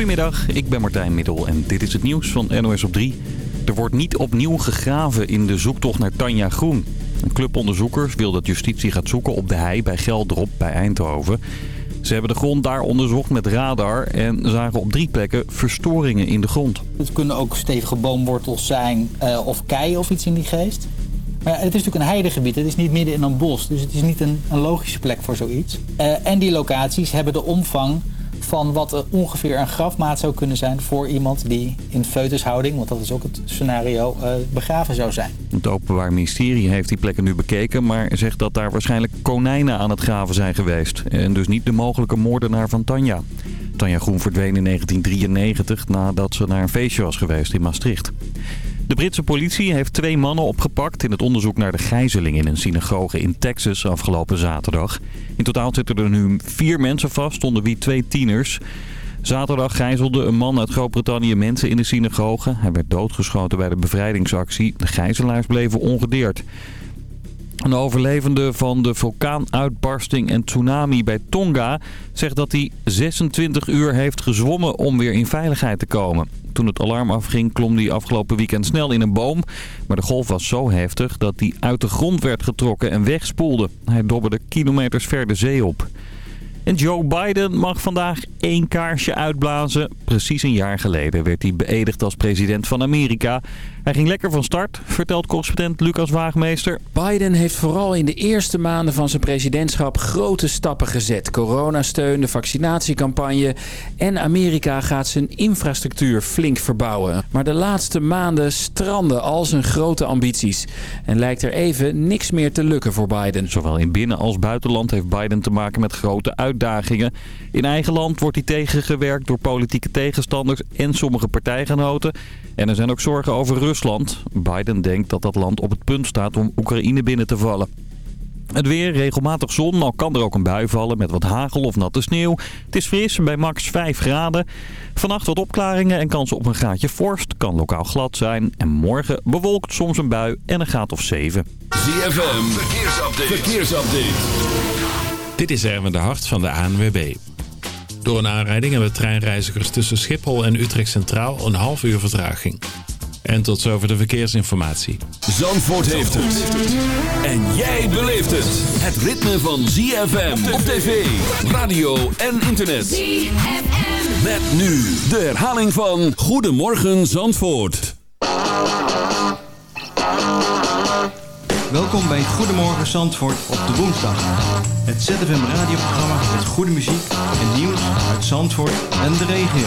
Goedemiddag, ik ben Martijn Middel en dit is het nieuws van NOS op 3. Er wordt niet opnieuw gegraven in de zoektocht naar Tanja Groen. Een club onderzoekers wil dat justitie gaat zoeken op de hei bij Geldrop bij Eindhoven. Ze hebben de grond daar onderzocht met radar en zagen op drie plekken verstoringen in de grond. Het kunnen ook stevige boomwortels zijn uh, of keien of iets in die geest. Maar ja, het is natuurlijk een heidegebied, het is niet midden in een bos. Dus het is niet een, een logische plek voor zoiets. Uh, en die locaties hebben de omvang van wat ongeveer een grafmaat zou kunnen zijn voor iemand die in foetushouding, want dat is ook het scenario, uh, begraven zou zijn. Het Openbaar Ministerie heeft die plekken nu bekeken, maar zegt dat daar waarschijnlijk konijnen aan het graven zijn geweest. En dus niet de mogelijke moordenaar van Tanja. Tanja Groen verdween in 1993 nadat ze naar een feestje was geweest in Maastricht. De Britse politie heeft twee mannen opgepakt in het onderzoek naar de gijzeling in een synagoge in Texas afgelopen zaterdag. In totaal zitten er nu vier mensen vast, onder wie twee tieners. Zaterdag gijzelde een man uit Groot-Brittannië mensen in de synagoge. Hij werd doodgeschoten bij de bevrijdingsactie. De gijzelaars bleven ongedeerd. Een overlevende van de vulkaanuitbarsting en tsunami bij Tonga zegt dat hij 26 uur heeft gezwommen om weer in veiligheid te komen. Toen het alarm afging klom hij afgelopen weekend snel in een boom. Maar de golf was zo heftig dat hij uit de grond werd getrokken en wegspoelde. Hij dobberde kilometers ver de zee op. En Joe Biden mag vandaag één kaarsje uitblazen. Precies een jaar geleden werd hij beëdigd als president van Amerika. Hij ging lekker van start, vertelt correspondent Lucas Waagmeester. Biden heeft vooral in de eerste maanden van zijn presidentschap grote stappen gezet. Coronasteun, de vaccinatiecampagne en Amerika gaat zijn infrastructuur flink verbouwen. Maar de laatste maanden stranden al zijn grote ambities. En lijkt er even niks meer te lukken voor Biden. Zowel in binnen- als buitenland heeft Biden te maken met grote uitdagingen. In eigen land wordt hij tegengewerkt door politieke tegenstanders en sommige partijgenoten. En er zijn ook zorgen over Rusland. Biden denkt dat dat land op het punt staat om Oekraïne binnen te vallen. Het weer, regelmatig zon, al kan er ook een bui vallen met wat hagel of natte sneeuw. Het is fris, bij max 5 graden. Vannacht wat opklaringen en kans op een graadje vorst. Kan lokaal glad zijn. En morgen bewolkt soms een bui en een graad of 7. ZFM, verkeersupdate. verkeersupdate. Dit is Erwin de Hart van de ANWB. Door een aanrijding hebben treinreizigers tussen Schiphol en Utrecht Centraal een half uur vertraging. En tot zover de verkeersinformatie. Zandvoort heeft het. En jij beleeft het. Het ritme van ZFM op tv, radio en internet. ZFM. Met nu de herhaling van Goedemorgen Zandvoort. Welkom bij Goedemorgen Zandvoort op de woensdag. Het ZFM radioprogramma met goede muziek en nieuws uit Zandvoort en de regio.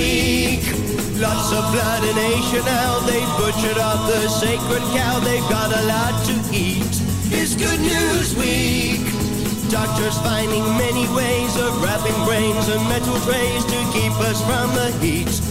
Of blood in Asia now. They butchered up the sacred cow. They've got a lot to eat. It's Good News Week. Doctors finding many ways of wrapping brains in metal trays to keep us from the heat.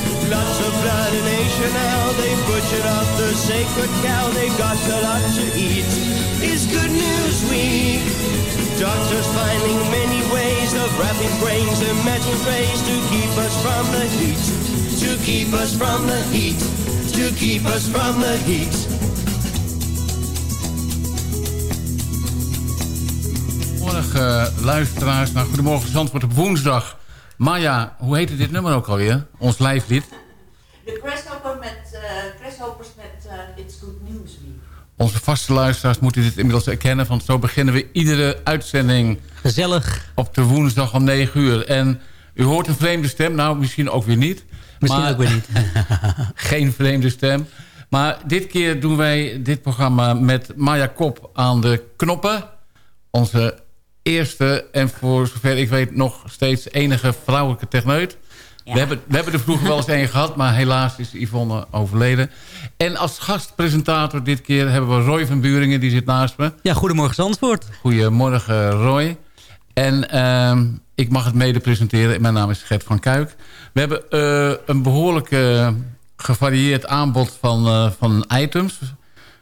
Blood in Asia now. They butchered up the sacred cow. They got a lot to eat. It's Good News Week. Doctors finding many ways of wrapping brains in metal trays to keep us from the heat. To keep us from the heat. to keep us from the heat. Goedemorgen uh, luisteraars naar Goedemorgen Zandvoort op woensdag. Maya, hoe heette dit nummer ook alweer? Ons lijflied. De Grasshopper met, uh, Grasshoppers met uh, It's Good News Week. Onze vaste luisteraars moeten dit inmiddels erkennen... want zo beginnen we iedere uitzending... Gezellig. Op de woensdag om 9 uur. En u hoort een vreemde stem. Nou, misschien ook weer niet. Misschien ook weer niet. geen vreemde stem. Maar dit keer doen wij dit programma met Maya Kop aan de knoppen. Onze eerste en voor zover ik weet nog steeds enige vrouwelijke techneut. Ja. We, hebben, we hebben er vroeger wel eens een gehad, maar helaas is Yvonne overleden. En als gastpresentator dit keer hebben we Roy van Buringen, die zit naast me. Ja, goedemorgen Zandvoort. Goedemorgen Roy. En uh, ik mag het mede presenteren. Mijn naam is Gert van Kuik. We hebben uh, een behoorlijk uh, gevarieerd aanbod van, uh, van items.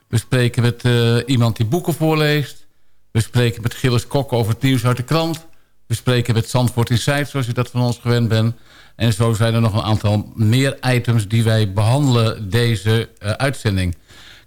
We spreken met iemand die boeken voorleest. We spreken met Gilles Kok over het nieuws uit de krant. We spreken met Zandvoort Insight, zoals je dat van ons gewend bent. En zo zijn er nog een aantal meer items die wij behandelen deze uh, uitzending.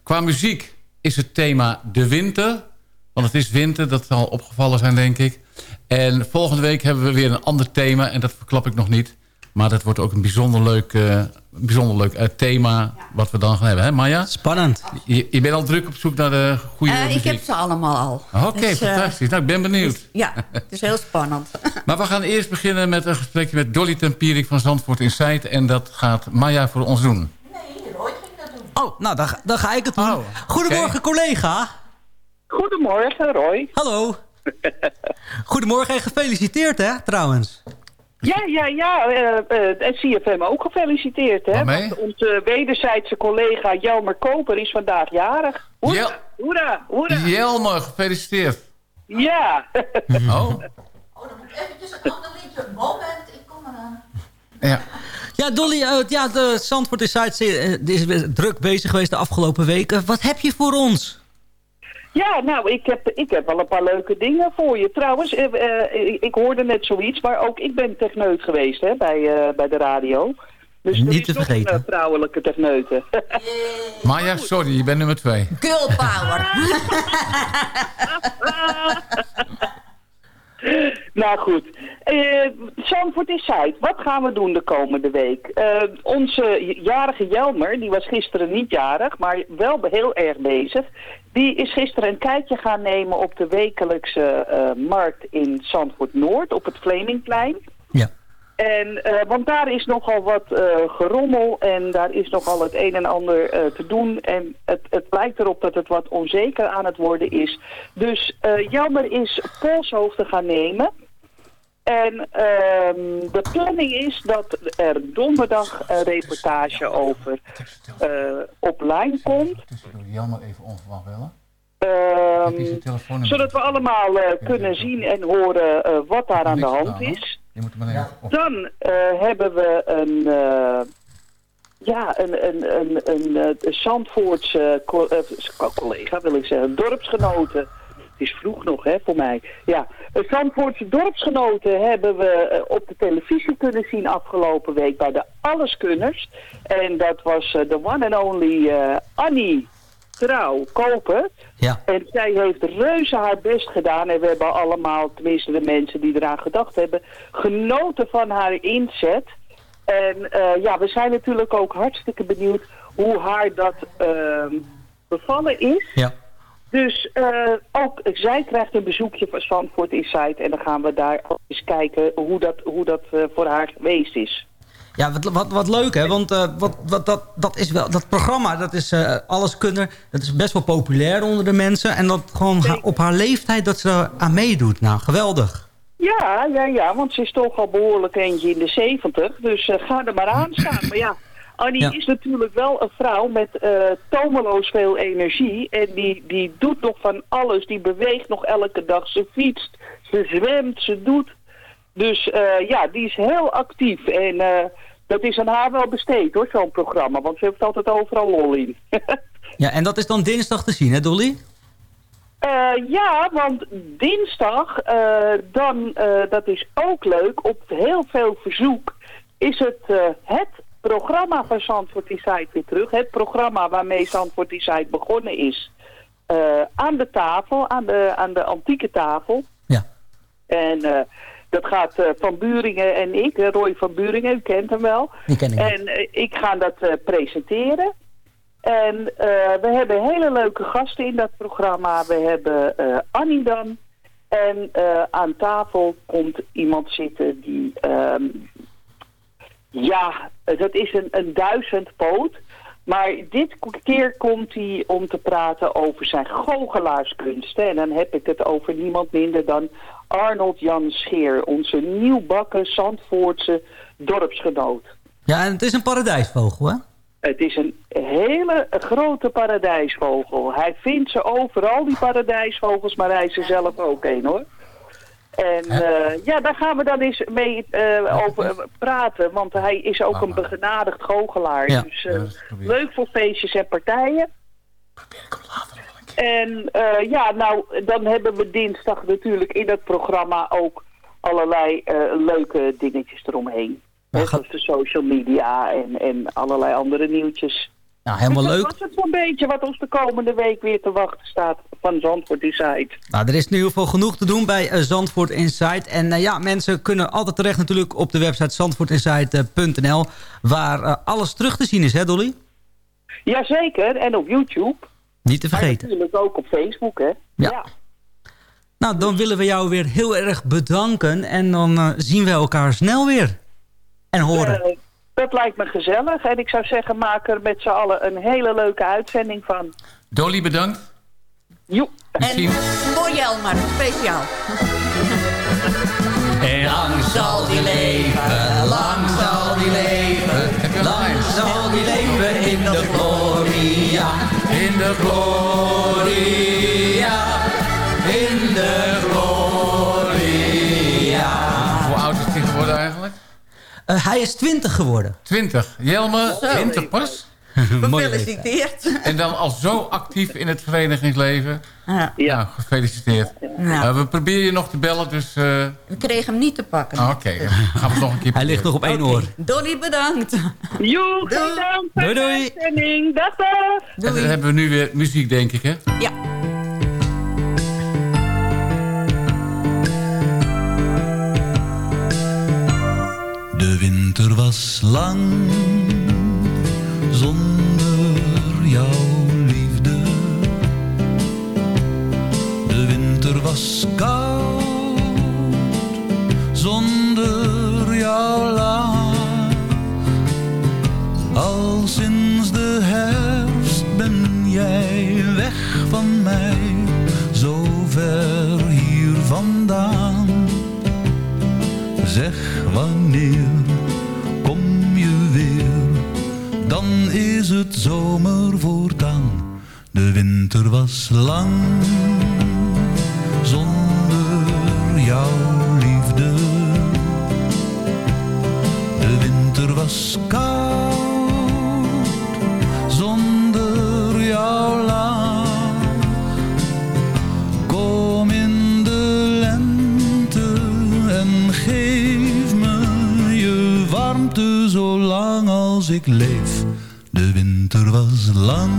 Qua muziek is het thema de winter. Want het is winter, dat zal opgevallen zijn denk ik. En volgende week hebben we weer een ander thema. En dat verklap ik nog niet. Maar dat wordt ook een bijzonder leuk, uh, bijzonder leuk uh, thema wat we dan gaan hebben. Hè Maya? Spannend. Je, je bent al druk op zoek naar de goede uh, muziek. Ik heb ze allemaal al. Oké, okay, dus, fantastisch. Nou, ik ben benieuwd. Dus, ja, het is heel spannend. maar we gaan eerst beginnen met een gesprekje met Dolly Tempierik van Zandvoort Insight. En dat gaat Maya voor ons doen. Nee, Roy ging dat doen. Oh, nou, dan, dan ga ik het doen. Oh, Goedemorgen, okay. collega. Goedemorgen, Roy. Hallo. Goedemorgen en gefeliciteerd, hè, trouwens. Ja, ja, ja. Uh, uh, en CFM ook gefeliciteerd, hè? Waarmee? Want onze wederzijdse collega Jelmer Koper is vandaag jarig. Hoera, Jel hoera, hoera. Jelmer, gefeliciteerd. Ja. oh. Oh, dan moet ik eventjes een ander liedje. Moment, ik kom eraan. Ja. Ja, Dolly, uh, ja, de Zandvoort Insight is druk bezig geweest de afgelopen weken. Wat heb je voor ons? Ja, nou, ik heb, ik heb wel een paar leuke dingen voor je. Trouwens, uh, uh, ik hoorde net zoiets, maar ook ik ben techneut geweest hè, bij, uh, bij de radio. Dus Niet te vergeten. Een vrouwelijke techneuten. Maya, sorry, je bent nummer twee. Girl power. nou goed, uh, Zandvoort is Zuid. Wat gaan we doen de komende week? Uh, onze jarige Jelmer, die was gisteren niet jarig, maar wel heel erg bezig. Die is gisteren een kijkje gaan nemen op de wekelijkse uh, markt in Zandvoort Noord, op het Vlemingplein. Ja. En, uh, want daar is nogal wat uh, gerommel en daar is nogal het een en ander te doen. En het, het lijkt erop dat het wat onzeker aan het worden is. Dus Jelmer is polshoofden gaan nemen. En um, de planning is dat er donderdag een reportage over uh, op lijn komt. Tussendoor Jammer even onverwacht bellen. Um, zodat we allemaal uh, kunnen zien en horen uh, wat daar aan de hand is. Dan hebben we een, ja, een, een, een, een, Zandvoortse co collega, wil ik zeggen, dorpsgenoten is vroeg nog, hè, voor mij. Ja, Zandvoortse dorpsgenoten hebben we op de televisie kunnen zien afgelopen week bij de Alleskunners. En dat was de one and only Annie Trouw Koper. Ja. En zij heeft reuze haar best gedaan. En we hebben allemaal, tenminste de mensen die eraan gedacht hebben, genoten van haar inzet. En uh, ja, we zijn natuurlijk ook hartstikke benieuwd hoe haar dat uh, bevallen is. Ja. Dus uh, ook zij krijgt een bezoekje van Zandvoort Insight. En dan gaan we daar eens kijken hoe dat, hoe dat uh, voor haar geweest is. Ja, wat, wat, wat leuk hè, want uh, wat, wat, dat, dat, is wel, dat programma, dat is alles kunnen. Dat is best wel populair onder de mensen. En dat gewoon op haar leeftijd dat ze aan meedoet. Nou, geweldig. Ja, ja, ja, want ze is toch al behoorlijk eentje in de zeventig. Dus ga er maar aan staan. maar ja, Annie ja. is natuurlijk wel een vrouw met uh, tomeloos veel energie. En die, die doet nog van alles. Die beweegt nog elke dag. Ze fietst, ze zwemt, ze doet. Dus uh, ja, die is heel actief. En uh, dat is aan haar wel besteed hoor, zo'n programma. Want ze heeft altijd overal lol in. ja, en dat is dan dinsdag te zien hè Dolly? ja, want dinsdag, dan, dat is ook leuk, op heel veel verzoek is het het programma van Zandvoort Inside weer terug. Het programma waarmee Zandvoort Inside begonnen is. eh, aan de tafel, aan de, aan de antieke tafel. Ja. En eh, dat gaat eh, Van Buringen en ik, Roy van Buringen, u kent hem wel. Die ken ik. En ik ga dat presenteren. En we hebben hele leuke gasten in dat programma. We hebben Annie dan. En aan tafel komt iemand zitten die... ehm, ja, dat is een, een duizendpoot. Maar dit keer komt hij om te praten over zijn goochelaarskunsten. En dan heb ik het over niemand minder dan Arnold Jan Scheer. Onze nieuwbakken Zandvoortse dorpsgenoot. Ja, en het is een paradijsvogel, hè? Het is een hele grote paradijsvogel. Hij vindt ze overal, die paradijsvogels, maar hij is er zelf ook een hoor. En eh, ja, daar gaan we dan eens mee eh, over eh, praten, want hij is ook een begenadigd goochelaar. Ja. Dus leuk voor feestjes en partijen. En eh, ja, nou, dan hebben we dinsdag natuurlijk in het programma ook allerlei leuke dingetjes eromheen. Zoals de social media en, en allerlei andere nieuwtjes. Nou, helemaal Dus leuk. Dat was het zo'n beetje wat ons de komende week weer te wachten staat van Zandvoort Inside. Nou, er is in ieder geval genoeg te doen bij eh, Zandvoort Insight. En eh, ja, mensen kunnen altijd terecht natuurlijk op de website zandvoortinsight.nl... waar eh, alles terug te zien is, hè Dolly? Jazeker, en op YouTube. Niet te vergeten. natuurlijk ook op Facebook, hè. Ja. Nou, dan willen we jou weer heel erg bedanken. En dan zien we elkaar snel weer. En horen. Dat lijkt me gezellig. En ik zou zeggen, maak er met z'n allen een hele leuke uitzending van. Dolly, bedankt. Joep. Misschien... Voor Jelmar, speciaal. En lang zal die leven, lang zal die leven, lang zal die leven in de gloria, in de gloria, in de Eh, hij is 20 geworden. 20. Jelme, Zo. 20 pas. Gefeliciteerd. En dan al zo actief in het verenigingsleven. Ja. Ja. Nou, gefeliciteerd. Eh, we proberen je nog te bellen, dus... eh, We kregen hem niet te pakken. ah, Oké, dan gaan we het nog een keer Hij ligt nog op één oor. Dolly, bedankt. Joe, voor Doei, doei. En dan hebben we nu weer muziek, denk ik, hè? Ja. Winter was lang zonder jouw liefde. De winter was koud zonder jouw laag. Al sinds de herfst ben jij weg van mij, zo ver hier vandaan. Zeg wanneer dan is het zomer voortaan. De winter was lang zonder jouw liefde. De winter was koud zolang als ik leef. De winter was lang,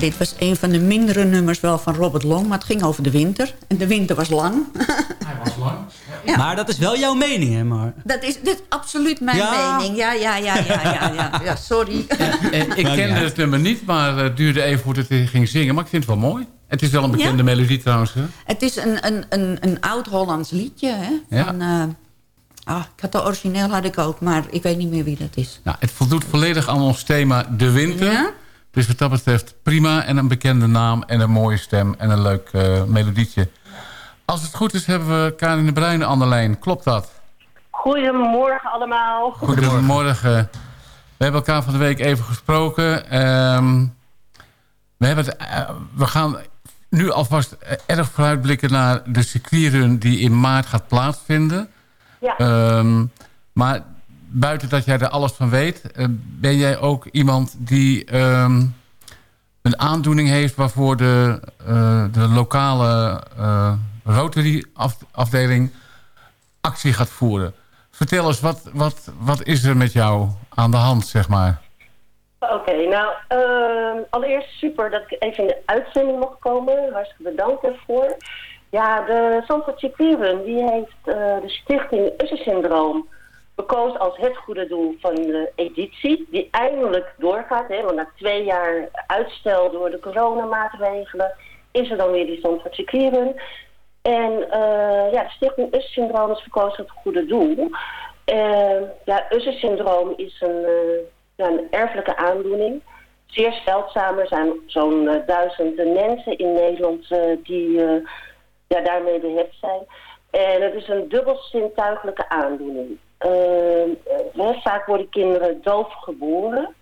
dit was een van de mindere nummers wel van Robert Long. Maar het ging over de winter. En de winter was lang. Hij was lang. Ja. Maar dat is wel jouw mening, hè? Maar... Dat is, dit is absoluut mijn Ja. mening. Ja, ja, ja, ja, ja, ja. ja sorry. Eh, ik kende het nummer niet, maar het duurde even voordat hij ging zingen. Maar ik vind het wel mooi. Het is wel een bekende Ja? melodie trouwens. Hè? Het is een, een, een, een oud-Hollands liedje. Hè? Ja. Van, eh, ah, ik had de origineel had ik ook, maar ik weet niet meer wie dat is. Nou, het voldoet volledig aan ons thema de winter. Ja? Dus wat dat betreft prima. En een bekende naam en een mooie stem en een leuk eh, melodietje. Als het goed is hebben we Karin de Bruin aan de lijn. Klopt dat? Goedemorgen allemaal. Goedemorgen. We hebben elkaar van de week even gesproken. Ehm, we, hebben het, eh, we gaan nu alvast eh, erg vooruitblikken naar de circuitrun die in maart gaat plaatsvinden. Ja. Ehm, maar buiten dat jij er alles van weet, eh, ben jij ook iemand die ehm, een aandoening heeft waarvoor de, eh, de lokale eh, Rotary af- afdeling actie gaat voeren. Vertel eens, wat, wat, wat is er met jou aan de hand, zeg maar? Oké, nou, ehm, allereerst super dat ik even in de uitzending mocht komen. Hartstikke bedankt daarvoor. Ja, de Zandvoort Circuitrun, die heeft de stichting Usher-syndroom gekozen als het goede doel van de editie. Die eindelijk doorgaat, hè, want na twee jaar uitstel door de coronamaatregelen is er dan weer die Zandvoort Circuitrun. En eh, ja, stichting Usher-syndroom is verkozen het goede doel. En ja, Usher-syndroom is een, eh, ja, een erfelijke aandoening. Zeer zeldzaam. Er zijn zo'n duizenden mensen in Nederland die ja, daarmee behept zijn. En het is een dubbelzintuigelijke aandoening. Eh, vaak worden kinderen doof geboren.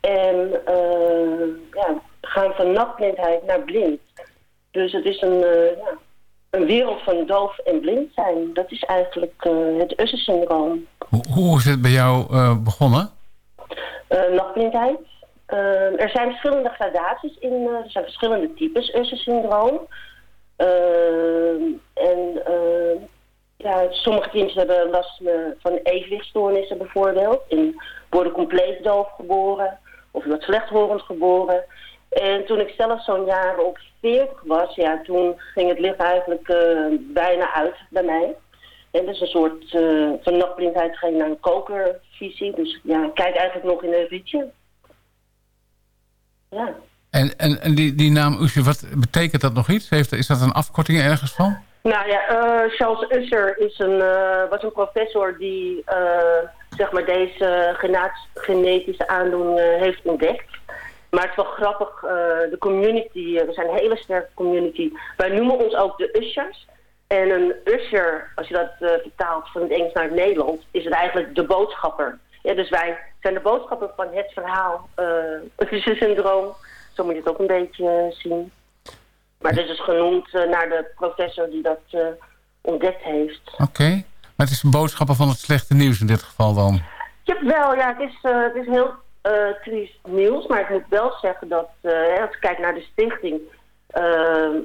En eh, ja, gaan van nachtblindheid naar blind. Dus het is een, eh, ja, een wereld van doof en blind zijn. Dat is eigenlijk het Usher-syndroom. Hoe, hoe is het bij jou begonnen? Nachtblindheid. Er zijn verschillende gradaties in. er zijn verschillende types Usher-syndroom. En ja, sommige kinderen hebben last van evenwichtstoornissen bijvoorbeeld. En worden compleet doof geboren. Of wat slechthorend geboren. En toen ik zelf zo'n jaar op 40 was, ja, toen ging het licht eigenlijk eh, bijna uit bij mij. En is een soort eh, van nachtblindheid je naar een kokervisie. Dus ja, ik kijk eigenlijk nog in een rietje. Ja. En, en, die, die naam Usher, wat betekent dat nog iets? Heeft, is dat een afkorting ergens van? Nou ja, eh, Charles Usher is een, eh, was een professor die eh, zeg maar deze genetische aandoening heeft ontdekt. Maar het is wel grappig, de community, we zijn een hele sterke community. Wij noemen ons ook de Ushers. En een Usher, als je dat vertaalt van het Engels naar het Nederlands, is het eigenlijk de boodschapper. Ja, dus wij zijn de boodschapper van het verhaal, het Usher-syndroom. Zo moet je het ook een beetje zien. Maar dit is genoemd eh, naar de professor die dat eh, ontdekt heeft. Oké. Maar het is een boodschapper van het slechte nieuws in dit geval dan. Jawel, ja, het is, eh, het is heel triest nieuws. Maar ik moet wel zeggen dat, hè, als ik kijk naar de stichting...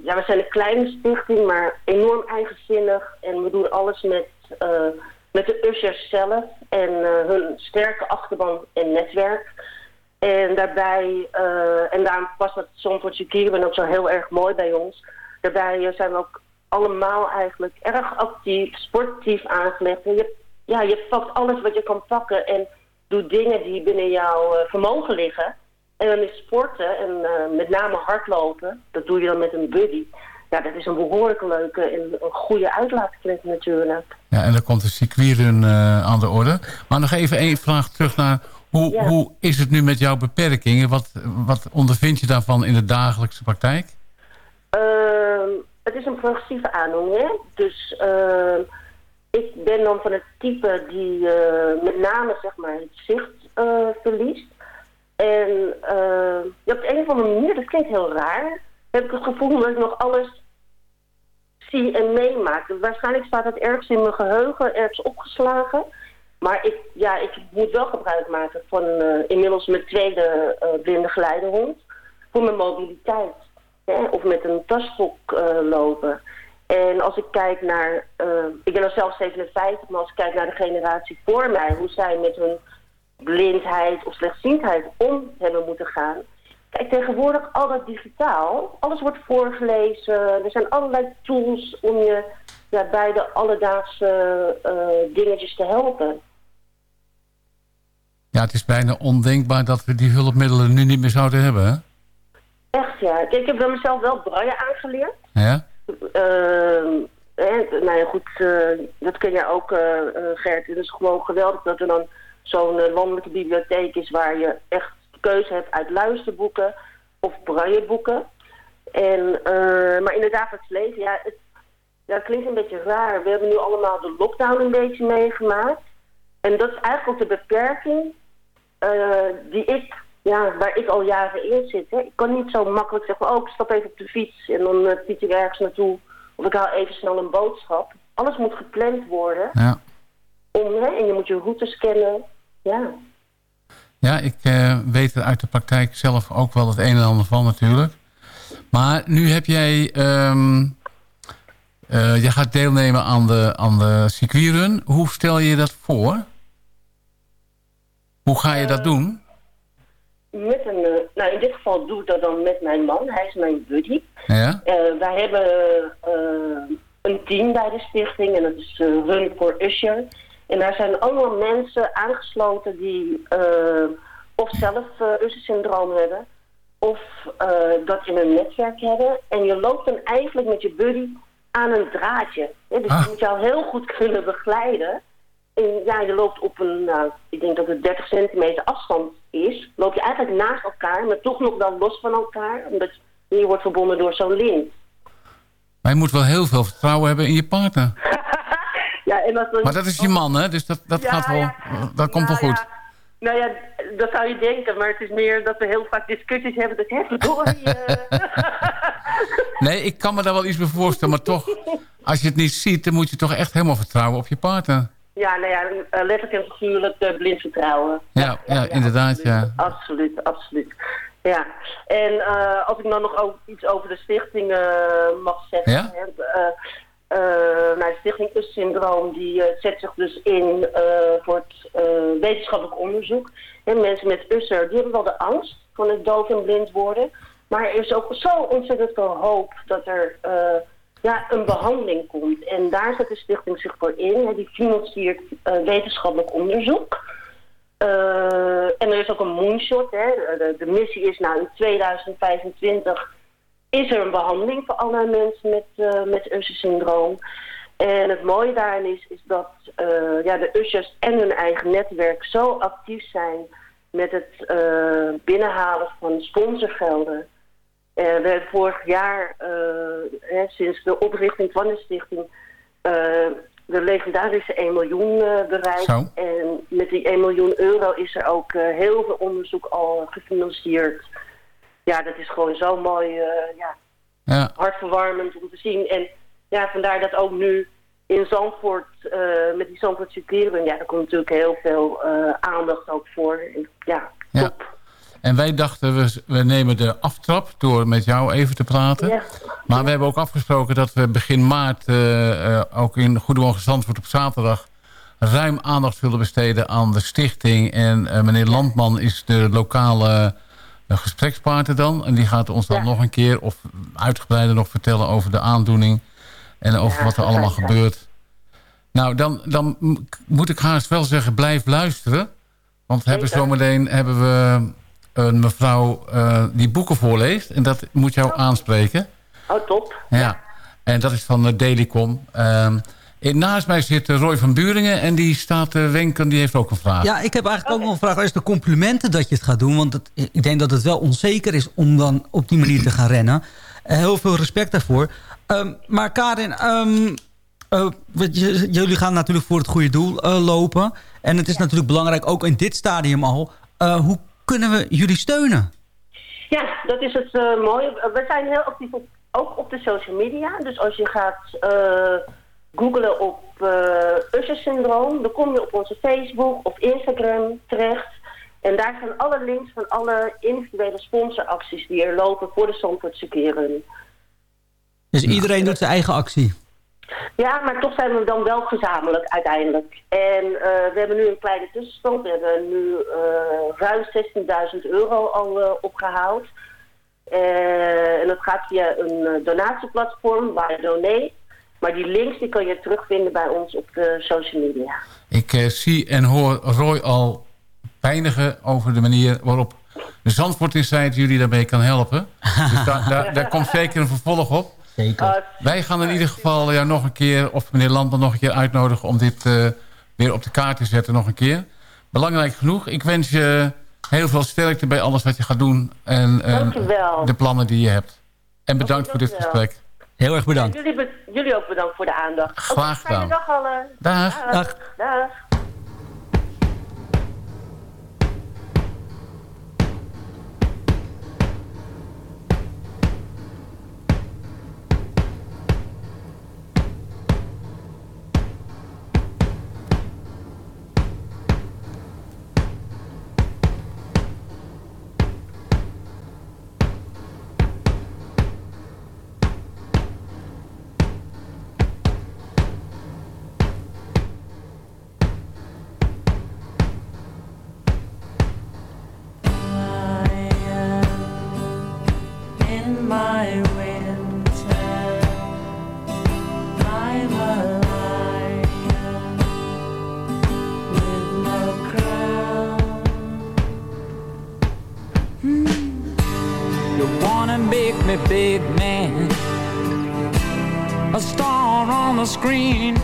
ja, we zijn een kleine stichting, maar enorm eigenzinnig. En we doen alles met, met de ushers zelf en hun sterke achterban en netwerk. En daarbij, eh, en daarom past dat Zandvoortse Kierenben ook zo heel erg mooi bij ons. Daarbij eh, zijn we ook allemaal eigenlijk erg actief, sportief aangelegd. En je, ja, je pakt alles wat je kan pakken en doet dingen die binnen jouw eh, vermogen liggen. En dan is sporten en met name hardlopen, dat doe je dan met een buddy. ja, dat is een behoorlijk leuke en een goede uitlaatklep natuurlijk. Ja, en dan komt de circuitrun uh, aan de orde. Maar nog even één vraag terug naar... Hoe, Ja. hoe is het nu met jouw beperkingen? Wat, wat ondervind je daarvan in de dagelijkse praktijk? Ehm, het is een progressieve aandoening, hè? Dus ehm, ik ben dan van het type die eh, met name zeg maar, het zicht eh, verliest. En ehm, ja, op de een of andere manier, dat klinkt heel raar, heb ik het gevoel dat ik nog alles zie en meemaak. Waarschijnlijk staat het ergens in mijn geheugen, ergens opgeslagen. Maar ik, ja, ik moet wel gebruik maken van eh, inmiddels mijn tweede eh, blinde geleidehond voor mijn mobiliteit. Hè? Of met een tasschok eh, lopen. En als ik kijk naar, ik ben al zelf 57, maar als ik kijk naar de generatie voor mij, hoe zij met hun blindheid of slechtziendheid om hebben moeten gaan. Kijk, tegenwoordig al dat digitaal, alles wordt voorgelezen. Er zijn allerlei tools om je ja, bij de alledaagse dingetjes te helpen. Ja, het is bijna ondenkbaar dat we die hulpmiddelen nu niet meer zouden hebben, hè? Echt ja. Kijk, ik heb mezelf wel braille aangeleerd. Ja? Ehm, hè, nou ja, goed, eh, dat ken jij ook, eh, Gert. Het is gewoon geweldig dat er dan zo'n landelijke bibliotheek is waar je echt keuze hebt uit luisterboeken of brailleboeken. En, maar in het leven, ja, het, ja, het klinkt een beetje raar. We hebben nu allemaal de lockdown een beetje meegemaakt. En dat is eigenlijk ook de beperking eh, die ik, ja, waar ik al jaren in zit. Hè. Ik kan niet zo makkelijk zeggen, oh, ik stap even op de fiets en dan uh, fiets ik ergens naartoe. Of ik haal even snel een boodschap. Alles moet gepland worden. Ja. Om, hè, en je moet je route scannen. Ja. Ja, ik eh, weet er uit de praktijk zelf ook wel het een en ander van natuurlijk. Maar nu heb jij... ehm eh, je gaat deelnemen aan de, aan de circuitrun. Hoe stel je dat voor? Hoe ga je dat doen? Met een, eh, nou in dit geval doe ik dat dan met mijn man. Hij is mijn buddy. Ja? Eh, wij hebben eh, een team bij de stichting en dat is Run for Usher. En daar zijn allemaal mensen aangesloten die of zelf Usher-syndroom hebben of dat in een netwerk hebben. En je loopt dan eigenlijk met je buddy aan een draadje. Dus Ah. je moet jou heel goed kunnen begeleiden. Ja, je loopt op een, nou, ik denk dat het 30 centimeter afstand is. Loop je eigenlijk naast elkaar, maar toch nog wel los van elkaar. Omdat je wordt verbonden door zo'n lint. Maar je moet wel heel veel vertrouwen hebben in je partner. Ja, en dat, Maar dat is je man, hè? Dus dat, dat Ja, gaat wel... ja. Dat komt wel goed. Nou ja, dat zou je denken, maar het is meer dat we heel vaak discussies hebben. Dat verdorie, eh. Nee, ik kan me daar wel iets bij voorstellen. Maar toch, als je het niet ziet... dan moet je toch echt helemaal vertrouwen op je partner. Ja, nou ja, eh, letterlijk en figuurlijk eh, blind vertrouwen. Ja, ja, inderdaad, ja. Absoluut, absoluut. Ja, en eh, als ik dan nog ook iets over de stichting eh, mag zeggen. Ja? Hè, eh, eh, nou, de stichting US-syndroom die eh, zet zich dus in eh, voor het eh, wetenschappelijk onderzoek. En mensen met Usser, die hebben wel de angst van het doof en blind worden. Maar er is ook zo ontzettend veel hoop dat er eh, ja, een behandeling komt. En daar zet de stichting zich voor in. Die financiert eh, wetenschappelijk onderzoek. Eh, en er is ook een moonshot. Hè. De, missie is nou in 2025 is er een behandeling voor alle mensen met, eh met Usher-syndroom. En het mooie daarin is, is dat ja, de Ushers en hun eigen netwerk zo actief zijn met het binnenhalen van sponsorgelden. Eh, we hebben vorig jaar, eh, hè, sinds de oprichting van de stichting, eh, de legendarische 1 miljoen bereikt. Zo. En met die 1 miljoen euro is er ook heel veel onderzoek al gefinancierd. Ja, dat is gewoon zo mooi, ja, Ja. hartverwarmend om te zien. En ja, vandaar dat ook nu in Zandvoort, met die Zandvoort circuitrun, ja, daar komt natuurlijk heel veel aandacht ook voor. En, ja, ja. En wij dachten, we, we nemen de aftrap door met jou even te praten. Ja. Maar we hebben ook afgesproken dat we begin maart... eh, eh, ook in Goedemorgen Zandvoort op zaterdag... ruim aandacht willen besteden aan de stichting. En eh, meneer Landman is de lokale gesprekspartner dan. En die gaat ons dan nog een keer of uitgebreider nog vertellen over de aandoening. En over wat er allemaal gebeurt. Nou, dan, dan moet ik haast wel zeggen, blijf luisteren. Want hebben zometeen hebben we een mevrouw eh, die boeken voorleest. En dat moet jou aanspreken. Oh, top. Ja, en dat is van uh, Dailycom. Ehm, naast mij zit Roy van Buringen en die staat uh, wenken, die heeft ook een vraag. Ja, ik heb eigenlijk ook nog een vraag. Is de complimenten dat je het gaat doen? Want het, ik denk dat het wel onzeker is om dan op die manier te gaan rennen. Uh, heel veel respect daarvoor. Um, maar Karin, um, jullie gaan natuurlijk voor het goede doel lopen. En het is natuurlijk belangrijk, ook in dit stadium al. hoe kunnen we jullie steunen? Ja, dat is het mooie. We zijn heel actief op, ook op de social media. Dus als je gaat googelen op uh, Usher-syndroom. Dan kom je op onze Facebook of Instagram terecht. En daar gaan alle links van alle individuele sponsoracties die er lopen voor de Zandvoortse Keren. Dus iedereen doet zijn eigen actie? Ja, maar toch zijn we dan wel gezamenlijk uiteindelijk. En uh, we hebben nu een kleine tussenstand. We hebben nu uh, ruim 16.000 euro al uh, opgehaald. en dat gaat via een donatieplatform, waar Donate. Maar die links die kan je terugvinden bij ons op de social media. Ik zie en hoor Roy al pijnigen over de manier waarop de Zandvoort jullie daarmee kan helpen. Dus da da daar komt zeker een vervolg op. Zeker. Uh, Wij gaan in ieder geval ja, nog een keer, of meneer Landman nog een keer uitnodigen... om dit uh, weer op de kaart te zetten nog een keer. Belangrijk genoeg. Ik wens je heel veel sterkte bij alles wat je gaat doen. En de plannen die je hebt. En bedankt voor dit gesprek. Heel erg bedankt. Jullie, jullie, ook bedankt voor de aandacht. Graag gedaan. Dag alle. Dag. Dag. Dag. big man. A star on the screen.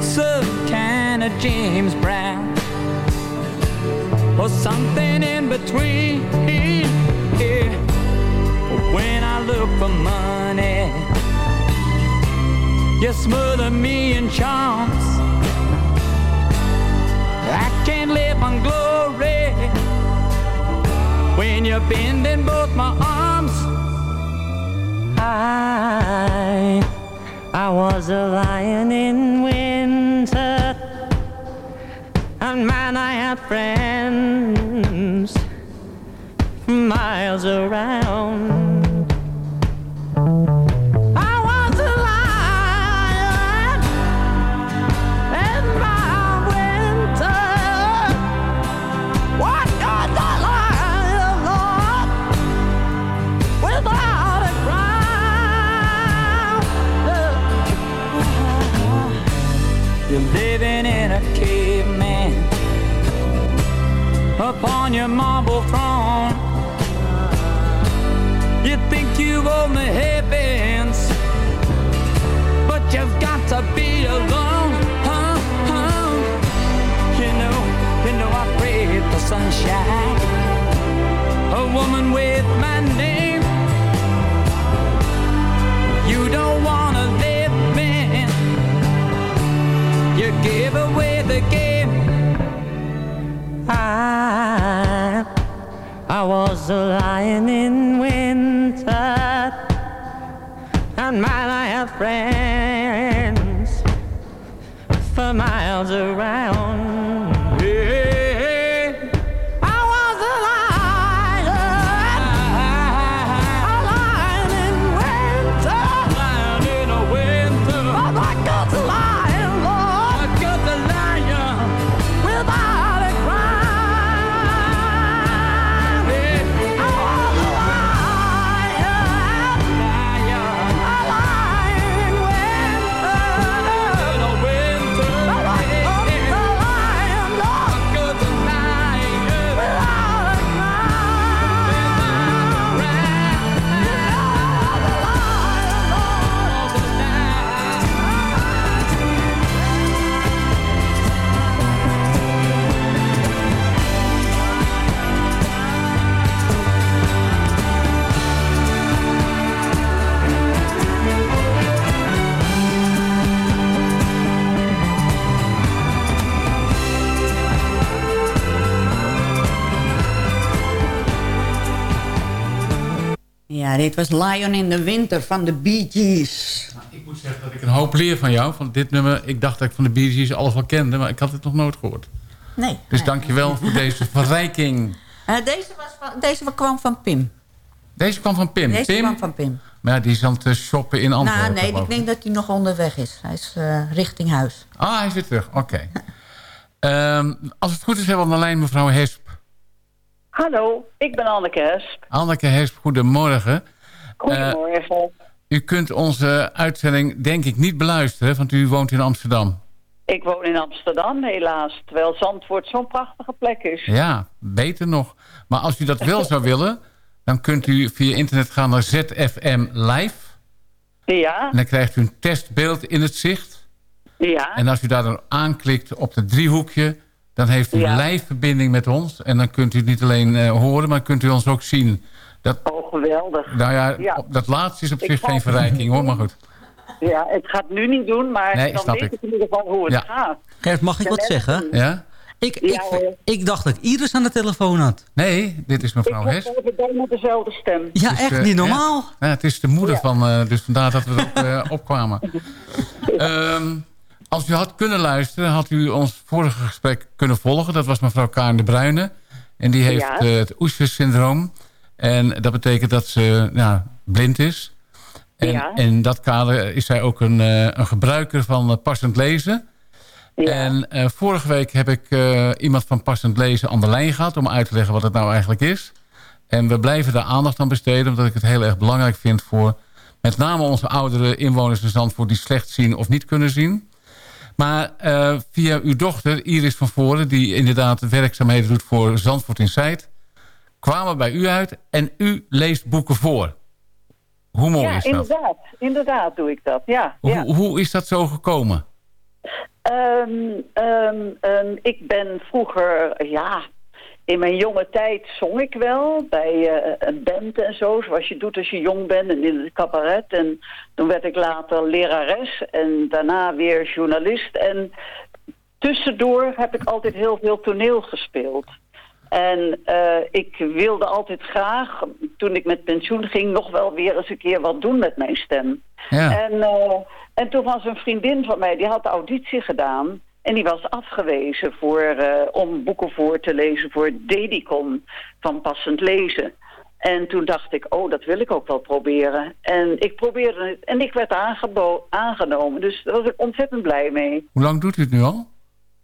Some kind of James Brown. Or something in between. Yeah. When I look for money. You smother me in charms. I can't live on glory when you're bending both my arms. I, I was a lion in winter, and man, I had friends. Was a lion dit was Lion in the Winter van de Bee Gees. Ik moet zeggen dat ik een hoop leer van jou. Van dit nummer, ik dacht dat ik van de Bee Gees alles wel kende, maar ik had het nog nooit gehoord. Nee. Dus nee. dankjewel voor deze verrijking. Eh, deze, was van, deze kwam van Pim. Deze kwam van Pim. Deze Pim? kwam van Pim. Maar ja, die is aan het eh, shoppen in Antwerpen. Nou, nee, ik denk dat hij nog onderweg is. Hij is eh, richting huis. Ah, hij is weer terug. Oké. Ehm, als het goed is, hebben we aan de lijn mevrouw Hesp. Hallo, ik ben Anneke Hesp. Anneke Hesp, goedemorgen. Goedemorgen. Eh, u kunt onze uitzending denk ik niet beluisteren, want u woont in Amsterdam. Ik woon in Amsterdam helaas, terwijl Zandvoort zo'n prachtige plek is. Ja, beter nog. Maar als u dat wel zou willen, dan kunt u via internet gaan naar ZFM Live. Ja, En dan krijgt u een testbeeld in het zicht. ja. En als u daar dan aanklikt op het driehoekje... dan heeft u Ja. live verbinding met ons. En dan kunt u het niet alleen eh, horen, maar kunt u ons ook zien. Dat, geweldig. nou ja, dat laatste is op Ik zich ga- geen verrijking hoor, maar goed. Ja, het gaat nu niet doen, maar Nee, dan snap weet ik. ik in ieder geval hoe het Ja. gaat. Gert, mag ik wat zeggen? Ja? Ik, Ja, ik, hoor. ik dacht dat ik Iris aan de telefoon had. Nee, dit is Ik mevrouw heb Hesp. even bijna dezelfde stem. Ja, Dus, echt eh, niet normaal. Ja, het is de moeder Ja. van, eh, dus vandaar dat we erop eh, opkwamen. Ehm, als u had kunnen luisteren, had u ons vorige gesprek kunnen volgen. Dat was mevrouw Karen de Bruyne. En die heeft Ja. het Oesjes-syndroom. En dat betekent dat ze blind is. En Ja. in dat kader is zij ook een, eh, een gebruiker van eh, passend lezen. En eh, vorige week heb ik iemand van passend lezen aan de lijn gehad... om uit te leggen wat het nou eigenlijk is. En we blijven daar aandacht aan besteden... omdat ik het heel erg belangrijk vind voor... met name onze oudere inwoners in Zandvoort... die slecht zien of niet kunnen zien. Maar via uw dochter Iris van Voren... die inderdaad werkzaamheden doet voor Zandvoort in Zijt... kwamen bij u uit en u leest boeken voor. Hoe mooi ja, is dat? inderdaad. Inderdaad doe ik dat, ja. Hoe, ja. hoe is dat zo gekomen? Ehm, ehm, ehm, ik ben vroeger, ja, in mijn jonge tijd zong ik wel bij eh, een band en zo, zoals je doet als je jong bent en in het cabaret. En toen werd ik later lerares en daarna weer journalist. En tussendoor heb ik altijd heel veel toneel gespeeld. En eh, ik wilde altijd graag, toen ik met pensioen ging, nog wel weer eens een keer wat doen met mijn stem. Ja. En, eh, en toen was een vriendin van mij, die had auditie gedaan. En die was afgewezen voor, eh, om boeken voor te lezen voor Dedicon van Passend Lezen. En toen dacht ik, oh, dat wil ik ook wel proberen. En ik probeerde het en ik werd aangenomen. Dus daar was ik ontzettend blij mee. Hoe lang doet u het nu al?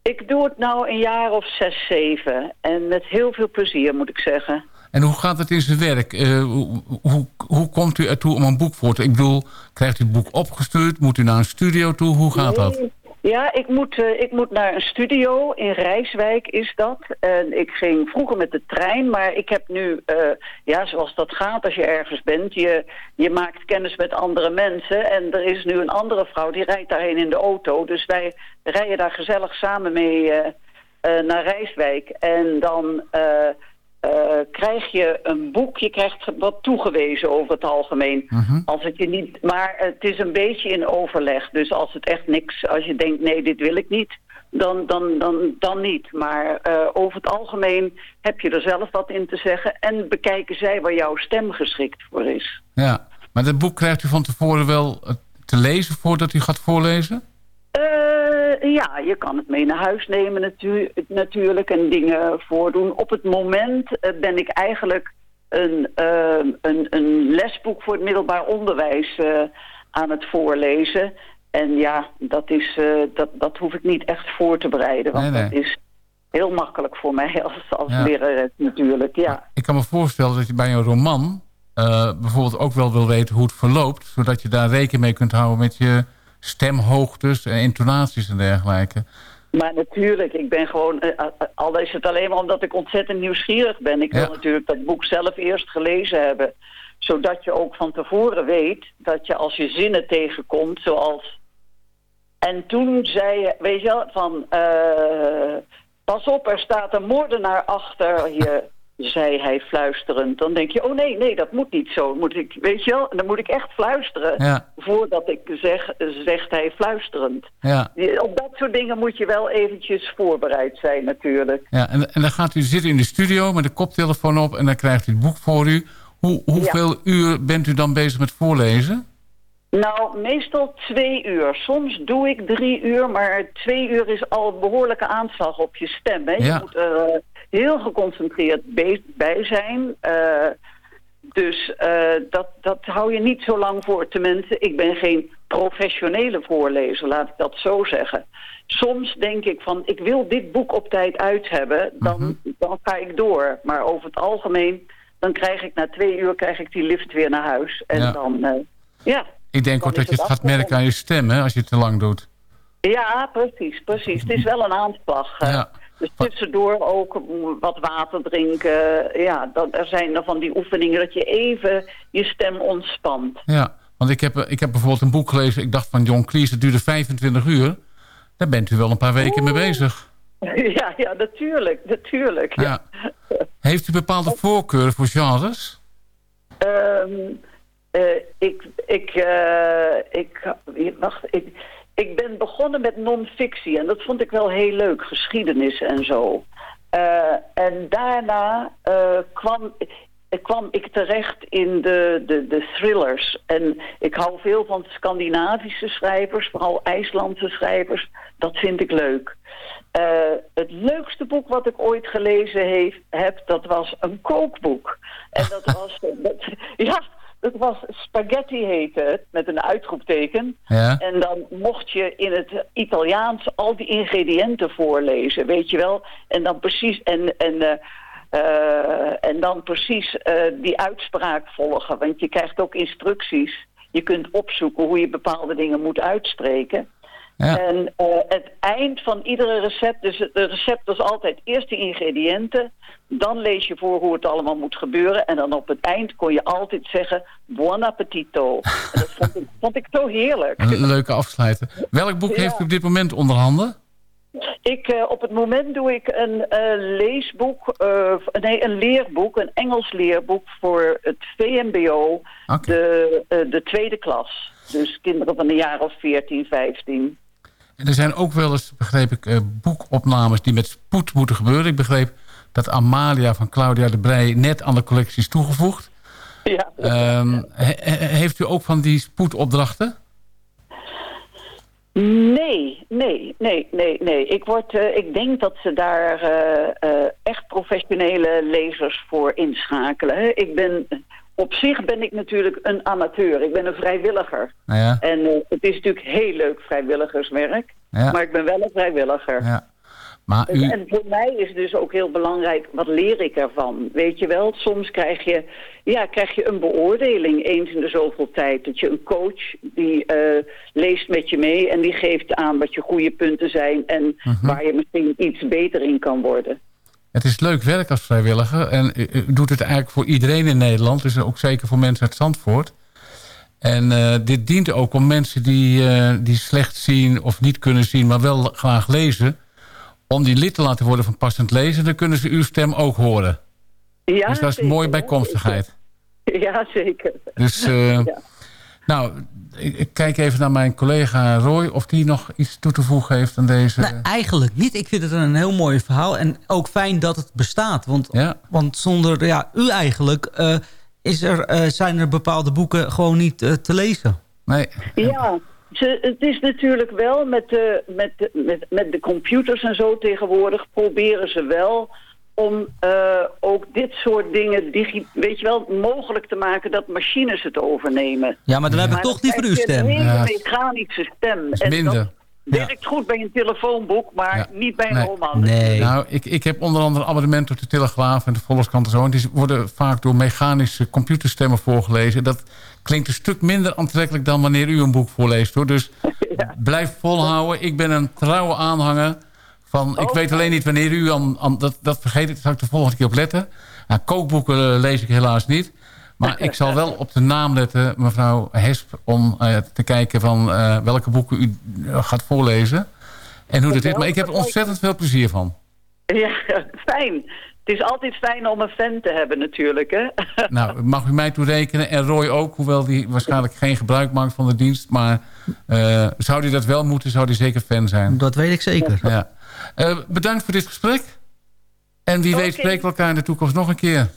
Ik doe het nou een jaar of zes, zeven. En met heel veel plezier, moet ik zeggen. En hoe gaat het in zijn werk? Eh, hoe, hoe, hoe komt u ertoe om een boek voor te... Ik bedoel, krijgt u het boek opgestuurd? Moet u naar een studio toe? Hoe gaat dat? Ja, ik moet, eh, ik moet naar een studio in Rijswijk is dat. En ik ging vroeger met de trein, maar ik heb nu, eh, ja, zoals dat gaat als je ergens bent. Je, je maakt kennis met andere mensen en er is nu een andere vrouw die rijdt daarheen in de auto. Dus wij rijden daar gezellig samen mee eh, naar Rijswijk. En dan eh, krijg je een boek, je krijgt wat toegewezen over het algemeen. Als het je niet, maar het is een beetje in overleg. Dus als het echt niks, als je denkt nee, dit wil ik niet, dan, dan, dan, dan niet. Maar eh, over het algemeen heb je er zelf wat in te zeggen en bekijken zij waar jouw stem geschikt voor is. Ja, maar dat boek krijgt u van tevoren wel eh, te lezen voordat u gaat voorlezen? Eh, ja, je kan het mee naar huis nemen natu natuurlijk en dingen voordoen. Op het moment eh, ben ik eigenlijk een, eh, een, een lesboek voor het middelbaar onderwijs aan het voorlezen. En ja, dat, is, dat, dat hoef ik niet echt voor te bereiden, want Nee, nee. dat is heel makkelijk voor mij als, als Ja. natuurlijk, ja. Ik kan me voorstellen dat je bij een roman bijvoorbeeld ook wel wil weten hoe het verloopt... zodat je daar rekening mee kunt houden met je stemhoogtes en intonaties en dergelijke. Maar natuurlijk, ik ben gewoon, eh, eh, al is het alleen maar omdat ik ontzettend nieuwsgierig ben. Ik Ja. wil natuurlijk dat boek zelf eerst gelezen hebben. Zodat je ook van tevoren weet dat je als je zinnen tegenkomt, zoals... En toen zei je, weet je wel, van... eh, pas op, er staat een moordenaar achter je, zei hij fluisterend. Dan denk je, oh nee, nee, dat moet niet zo. Moet ik, weet je wel, dan moet ik echt fluisteren... Ja. voordat ik zeg, zegt hij fluisterend. Ja, Op dat soort dingen moet je wel eventjes voorbereid zijn natuurlijk. ja en, en dan gaat u zitten in de studio met de koptelefoon op... en dan krijgt u het boek voor u. Hoe, hoeveel uur bent u dan bezig met voorlezen? Nou, meestal twee uur. Soms doe ik drie uur, maar twee uur is al een behoorlijke aanslag op je stem. Hè? Je moet er eh, heel geconcentreerd bij zijn. Eh, dus eh, dat, dat hou je niet zo lang voor. Tenminste, ik ben geen professionele voorlezer, laat ik dat zo zeggen. Soms denk ik van, ik wil dit boek op tijd uit hebben, dan, Mhm. dan ga ik door. Maar over het algemeen, dan krijg ik na twee uur krijg ik die lift weer naar huis. En Ja. dan, ja. Ik denk ook dat je het gaat merken aan je stem, hè, als je het te lang doet. Ja, precies, precies. Het is wel een aanslag. Ja. Dus tussendoor ook wat water drinken. Ja, dat, er zijn er van die oefeningen dat je even je stem ontspant. Ja, want ik heb, ik heb bijvoorbeeld een boek gelezen, ik dacht van John Cleese, het duurde 25 uur. Daar bent u wel een paar weken mee bezig. ja, ja, natuurlijk, natuurlijk. Ja. Heeft u bepaalde voorkeuren voor genres? Ehm, eh, ik, ik, eh, ik, wacht, ik, ik ben begonnen met non-fictie en dat vond ik wel heel leuk, geschiedenis en zo. Eh, en daarna eh, kwam, kwam ik terecht in de, de, de thrillers. En ik hou veel van Scandinavische schrijvers, vooral IJslandse schrijvers. Dat vind ik leuk. Eh, het leukste boek wat ik ooit gelezen heeft, heb, dat was een kookboek. En dat was, dat, ja, dat was Spaghetti heette het, met een uitroepteken. Ja. En dan mocht je in het Italiaans al die ingrediënten voorlezen, weet je wel. En dan precies, en, en, eh, eh, en dan precies eh, die uitspraak volgen. Want je krijgt ook instructies. Je kunt opzoeken hoe je bepaalde dingen moet uitspreken. Ja. En het eind van iedere recept, dus het recept was altijd eerst de ingrediënten, dan lees je voor hoe het allemaal moet gebeuren en dan op het eind kon je altijd zeggen buon appetito. En dat vond ik, vond ik zo heerlijk. Een leuke afsluiten. Welk boek Ja. heeft u op dit moment onder handen? Ik, eh, op het moment doe ik een eh, leesboek, eh, nee, een leerboek, een Engels leerboek voor het VMBO, de, de tweede klas. Dus kinderen van een jaar of 14, 15. En er zijn ook wel eens, begreep ik, boekopnames die met spoed moeten gebeuren. Ik begreep dat Amalia van Claudia de Brij net aan de collectie is toegevoegd. Ja. Ehm, he- he- heeft u ook van die spoedopdrachten? Nee, nee, nee, nee, nee. Ik, word, eh, ik denk dat ze daar eh, eh, echt professionele lezers voor inschakelen. hè. Ik ben, op zich ben ik natuurlijk een amateur. Ik ben een vrijwilliger. Nou ja. En het is natuurlijk heel leuk vrijwilligerswerk. Ja. Maar ik ben wel een vrijwilliger. Ja. Maar u, En voor mij is dus ook heel belangrijk, wat leer ik ervan? Weet je wel, soms krijg je, ja, krijg je een beoordeling eens in de zoveel tijd. Dat je een coach, die eh, leest met je mee en die geeft aan wat je goede punten zijn... en Mhm. waar je misschien iets beter in kan worden. het is leuk werk als vrijwilliger. En u, u doet het eigenlijk voor iedereen in Nederland. Dus ook zeker voor mensen uit Zandvoort. En eh, dit dient ook om mensen die, eh, die slecht zien of niet kunnen zien... maar wel graag lezen... om die lid te laten worden van passend lezen... dan kunnen ze uw stem ook horen. Ja, dus dat is zeker, een mooie hè? bijkomstigheid. Ja, zeker. Dus, eh, nou, ik, ik kijk even naar mijn collega Roy... of die nog iets toe te voegen heeft aan deze... Nou, eigenlijk niet. Ik vind het een heel mooi verhaal. En ook fijn dat het bestaat. Want, want zonder ja, u eigenlijk eh, is er, eh, zijn er bepaalde boeken gewoon niet te lezen. Nee. Ja, ze, het is natuurlijk wel met de, met, de, met, met de computers en zo tegenwoordig proberen ze wel om eh, ook dit soort dingen digi weet je wel, mogelijk te maken dat machines het overnemen. Ja, maar dan heb ik toch dan liever uw krijg je stem. Een hele Ja. mechanische stem. is En minder. dat werkt goed bij een telefoonboek, maar niet bij een Nee. roman. Nou, ik, ik heb onder andere een abonnement op de Telegraaf en de Volkskrant en zo. En die worden vaak door mechanische computerstemmen voorgelezen. Dat klinkt een stuk minder aantrekkelijk dan wanneer u een boek voorleest. hoor. Dus blijf volhouden. Ik ben een trouwe aanhanger van... Ik weet alleen niet wanneer u aan... aan dat, dat vergeet ik, daar zal ik de volgende keer op letten. Nou, kookboeken eh, lees ik helaas niet. Maar ik zal wel op de naam letten, mevrouw Hesp... om eh, te kijken van eh, welke boeken u eh, gaat voorlezen. En hoe dat is. Maar ik heb er ontzettend veel plezier van. Ja, fijn. Het is altijd fijn om een fan te hebben natuurlijk, hè? Nou, mag u mij toerekenen. En Roy ook, hoewel die waarschijnlijk geen gebruik maakt van de dienst. Maar eh, zou hij dat wel moeten, zou hij zeker fan zijn. Dat weet ik zeker. Ja. Eh, bedankt voor dit gesprek. En wie weet spreken we elkaar in de toekomst nog een keer.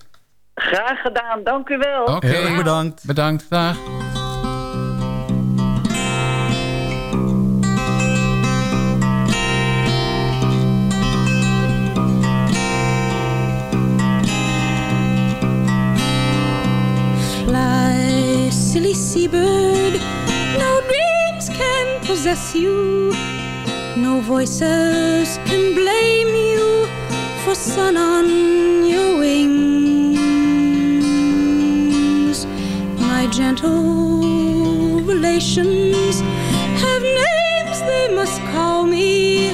Graag gedaan, dank u wel. Oké, bedankt. Bedankt, dag. Fly, silly seabird, no dreams can possess you. No voices can blame you for sun on your wings. Gentle relations have names they must call me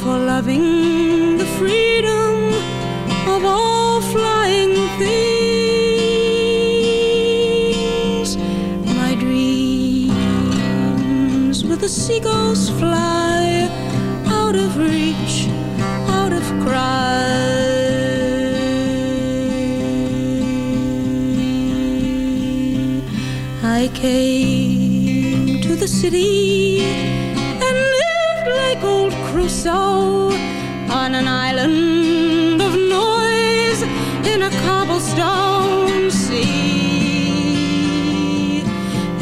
for loving the freedom of all flying things. My dreams with the seagulls fly came to the city and lived like old Crusoe on an island of noise in a cobblestone sea.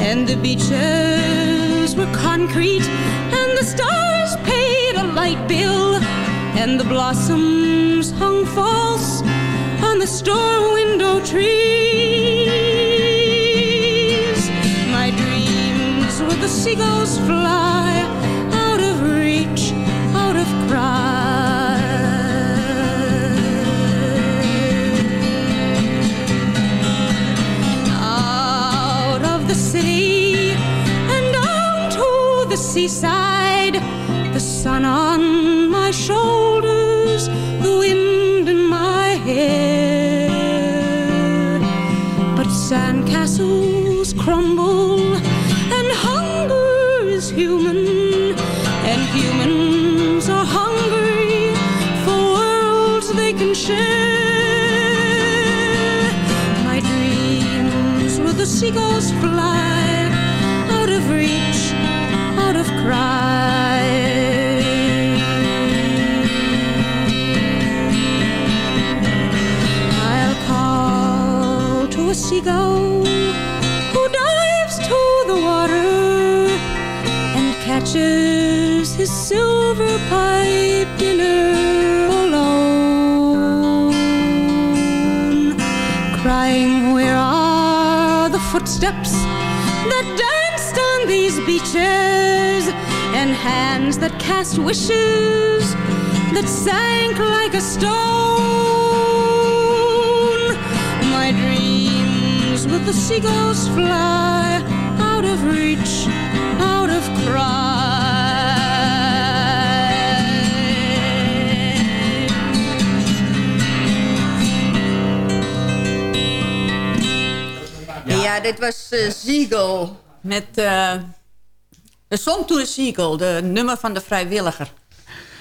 And the beaches were concrete, and the stars paid a light bill, and the blossoms hung false on the store window trees. Seagulls fly out of reach, out of cry. Out of the city and down to the seaside, the seagulls fly out of reach, out of cry. I'll call to a seagull who dives to the water and catches his silver pipe dinner footsteps that danced on these beaches, and hands that cast wishes that sank like a stone? My dreams with the seagulls fly out of reach, out of cry. Ja, dit was uh, Siegel met uh, de Song to the Siegel, de nummer van de vrijwilliger.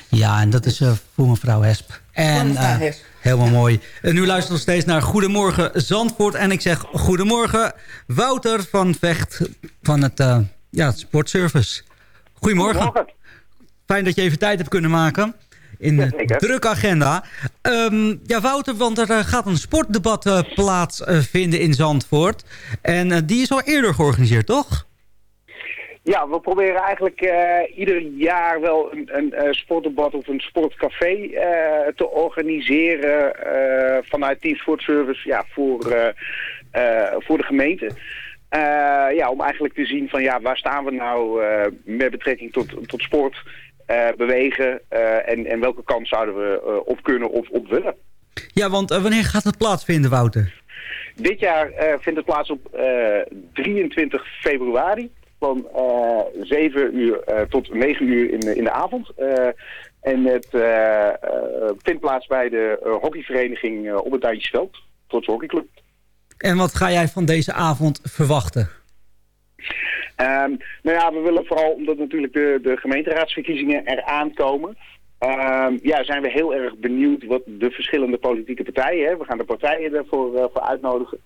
Ja, en dat is uh, voor mevrouw Hesp. En, mevrouw Hesp. Helemaal mooi. En nu luistert nog steeds naar Goedemorgen Zandvoort. En ik zeg goedemorgen Wouter van Vecht van het, uh, ja, het Sportservice. Goedemorgen. Goedemorgen. Fijn dat je even tijd hebt kunnen maken in de ja, drukke agenda. Um, ja, Wouter, want er uh, gaat een sportdebat uh, plaatsvinden in Zandvoort. En die is al eerder georganiseerd, toch? Ja, we proberen eigenlijk uh, ieder jaar wel een, een sportdebat of een sportcafé te organiseren vanuit Team Sportservice ja, voor, voor de gemeente. ja, om eigenlijk te zien van ja, waar staan we nou met betrekking tot, tot sport, bewegen en, en welke kant zouden we op kunnen of op willen. Ja, want wanneer gaat het plaatsvinden, Wouter? Dit jaar vindt het plaats op 23 februari van uh, 7 uur uh, tot 9 uur in, de, in de avond. Uh, en het vindt plaats bij de hockeyvereniging op het Duintjesveld, Trotse Hockeyclub. En wat ga jij van deze avond verwachten? Um, nou ja, we willen vooral, omdat natuurlijk de, de gemeenteraadsverkiezingen eraan komen... Um, ja, zijn we heel erg benieuwd wat de verschillende politieke partijen... Hè, we gaan de partijen ervoor voor uitnodigen...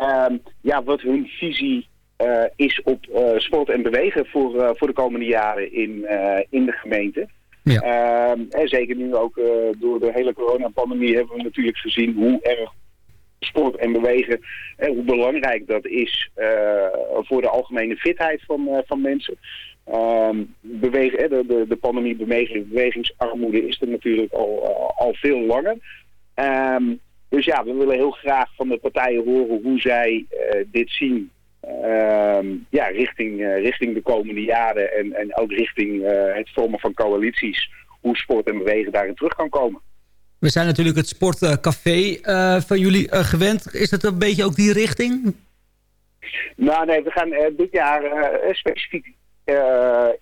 Um, ja, wat hun visie uh, is op uh, sport en bewegen voor, voor de komende jaren in, in de gemeente. Ja. en zeker nu ook door de hele coronapandemie hebben we natuurlijk gezien hoe erg sport en bewegen, eh, hoe belangrijk dat is eh, voor de algemene fitheid van, eh, van mensen. Hè, de, de, de pandemie beweging, bewegingsarmoede is er natuurlijk al, al, al veel langer. Ehm, dus ja, we willen heel graag van de partijen horen hoe zij eh, dit zien Ehm, ja, richting, eh, richting de komende jaren en, en ook richting eh, het vormen van coalities, hoe sport en bewegen daarin terug kan komen. We zijn natuurlijk het sportcafé uh, van jullie gewend. Is dat een beetje ook die richting? Nou nee, we gaan dit jaar specifiek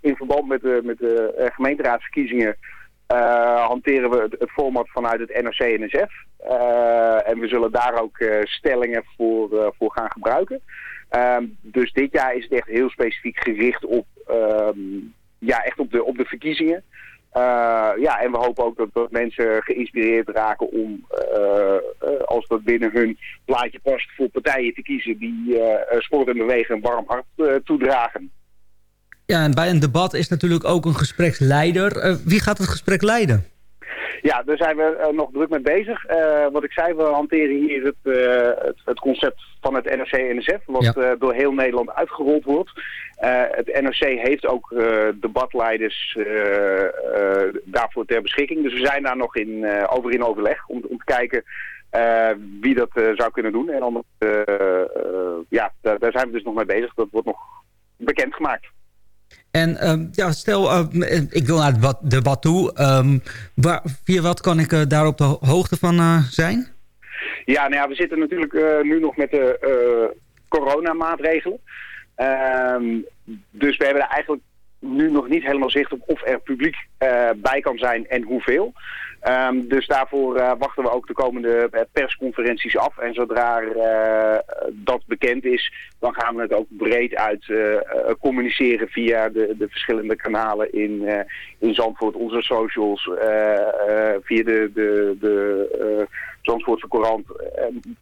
in verband met de, met de gemeenteraadsverkiezingen hanteren we het, format vanuit het NOC-NSF. en we zullen daar ook stellingen voor, voor gaan gebruiken. Ehm, dus dit jaar is het echt heel specifiek gericht op, ehm, ja, echt op, de, op de verkiezingen. Uh, ja, en we hopen ook dat, dat mensen geïnspireerd raken om, uh, uh, als dat binnen hun plaatje past, voor partijen te kiezen die sport en bewegen een warm hart toedragen. Ja, en bij een debat is natuurlijk ook een gespreksleider. wie gaat het gesprek leiden? Ja, daar zijn we uh, nog druk mee bezig. Uh, wat ik zei, we hanteren hier het, uh, het, het, concept van het NRC-NSF, wat ja. door heel Nederland uitgerold wordt. het NRC heeft ook debatleiders daarvoor ter beschikking. Dus we zijn daar nog in, over in overleg om, om te kijken wie dat zou kunnen doen. En dan, ja, daar, daar zijn we dus nog mee bezig. Dat wordt nog bekendgemaakt. En um, ja, stel, uh, ik wil naar het debat toe. Um, waar, via wat kan ik uh, daar op de hoogte van uh, zijn? Ja, nou ja, we zitten natuurlijk nu nog met de coronamaatregelen. Dus we hebben er eigenlijk nu nog niet helemaal zicht op of er publiek bij kan zijn en hoeveel. Um, dus daarvoor uh, wachten we ook de komende uh, persconferenties af. En zodra dat bekend is, dan gaan we het ook breed uit communiceren via de, de verschillende kanalen in, in Zandvoort. Onze socials, via de, de, de Zandvoortse Courant,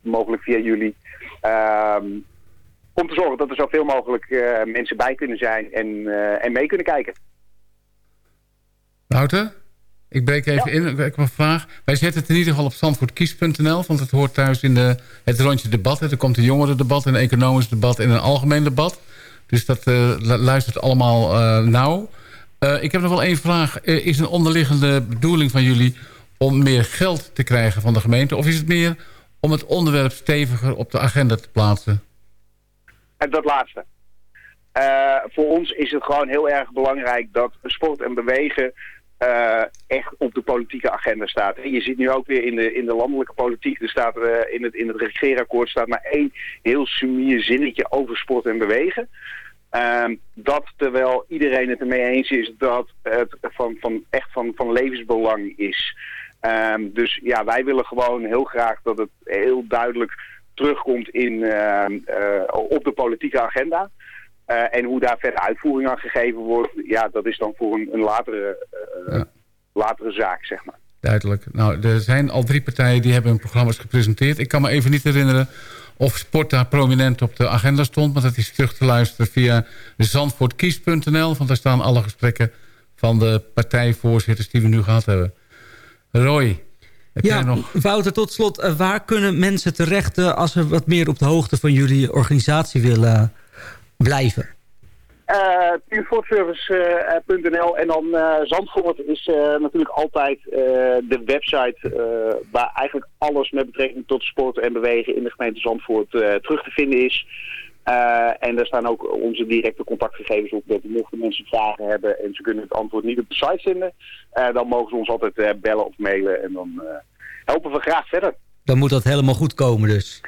mogelijk via jullie. Um, om te zorgen dat er zoveel mogelijk mensen bij kunnen zijn en, en mee kunnen kijken. Wouter? Ik breek even in. Ik heb een vraag. Wij zetten het in ieder geval op standvoortkies.nl. Want het hoort thuis in de, het rondje debat. Er komt een jongerendebat, een economisch debat en een algemeen debat. Dus dat uh, luistert allemaal uh, nauw. Uh, ik heb nog wel één vraag. is een onderliggende bedoeling van jullie om meer geld te krijgen van de gemeente? Of is het meer om het onderwerp steviger op de agenda te plaatsen? En dat laatste. voor ons is het gewoon heel erg belangrijk dat sport en bewegen uh, echt op de politieke agenda staat. En je ziet nu ook weer in de, in de landelijke politiek, er staat uh, in, het, in het regeerakkoord staat maar één heel sumier zinnetje over sport en bewegen. Um, dat terwijl iedereen het ermee eens is dat het van, van, echt van, van levensbelang is. Um, dus ja, wij willen gewoon heel graag dat het heel duidelijk terugkomt in, uh, op de politieke agenda. Uh, en hoe daar verder uitvoering aan gegeven wordt, ja, dat is dan voor een, een latere, ja. latere zaak, zeg maar. Duidelijk. Nou, er zijn al drie partijen die hebben hun programma's gepresenteerd. Ik kan me even niet herinneren of sport daar prominent op de agenda stond. Maar dat is terug te luisteren via zandvoortkies.nl. Want daar staan alle gesprekken van de partijvoorzitters die we nu gehad hebben. Roy, heb ja, nog... Wouter, tot slot. Uh, waar kunnen mensen terecht als ze wat meer op de hoogte van jullie organisatie willen blijven? Uh, en dan uh, Zandvoort is uh, natuurlijk altijd de website waar eigenlijk alles met betrekking tot sport en bewegen in de gemeente Zandvoort terug te vinden is. En daar staan ook onze directe contactgegevens op. Dat mochten mensen vragen hebben en ze kunnen het antwoord niet op de site vinden, dan mogen ze ons altijd bellen of mailen en dan helpen we graag verder. Dan moet dat helemaal goed komen dus.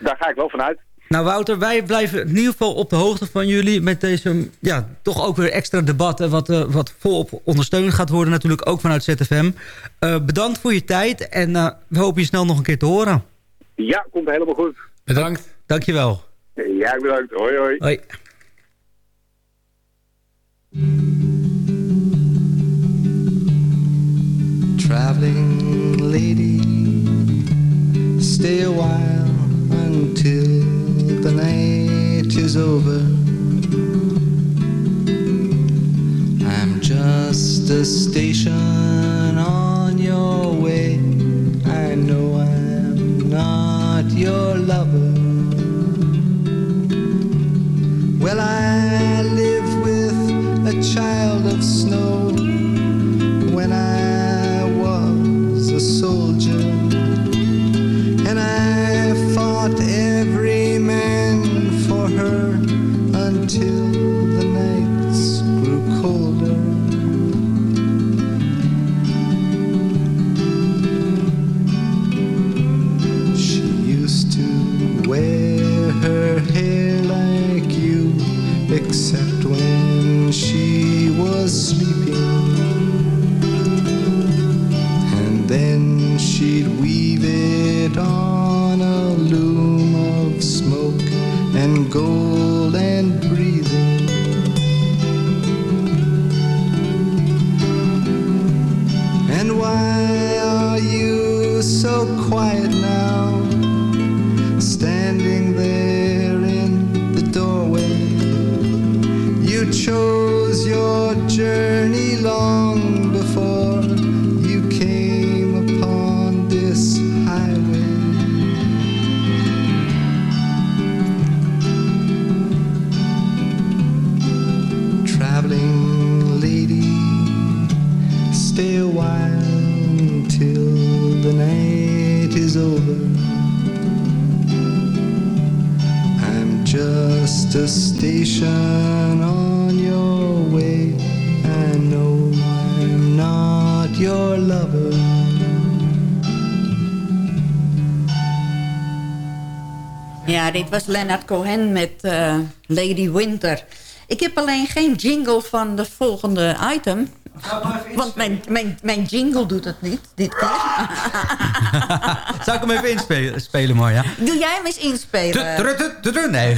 Daar ga ik wel vanuit. Nou Wouter, wij blijven in ieder geval op de hoogte van jullie... met deze ja, toch ook weer extra debatten... wat, uh, wat volop ondersteund gaat worden natuurlijk ook vanuit ZFM. Uh, bedankt voor je tijd en uh, we hopen je snel nog een keer te horen. Ja, komt helemaal goed. Bedankt. Dankjewel. Ja, bedankt. Hoi, hoi. Hoi. Traveling lady Stay a while until the night is over. I'm just a station on your way. I know I'm not Then was Leonard Cohen met eh, Lady Winter. Ik heb alleen geen jingle van de volgende item. Want mijn, mijn, mijn jingle doet het niet, dit keer. Zou ik hem even inspelen, spelen, Marja? Doe jij hem eens inspelen? Nee.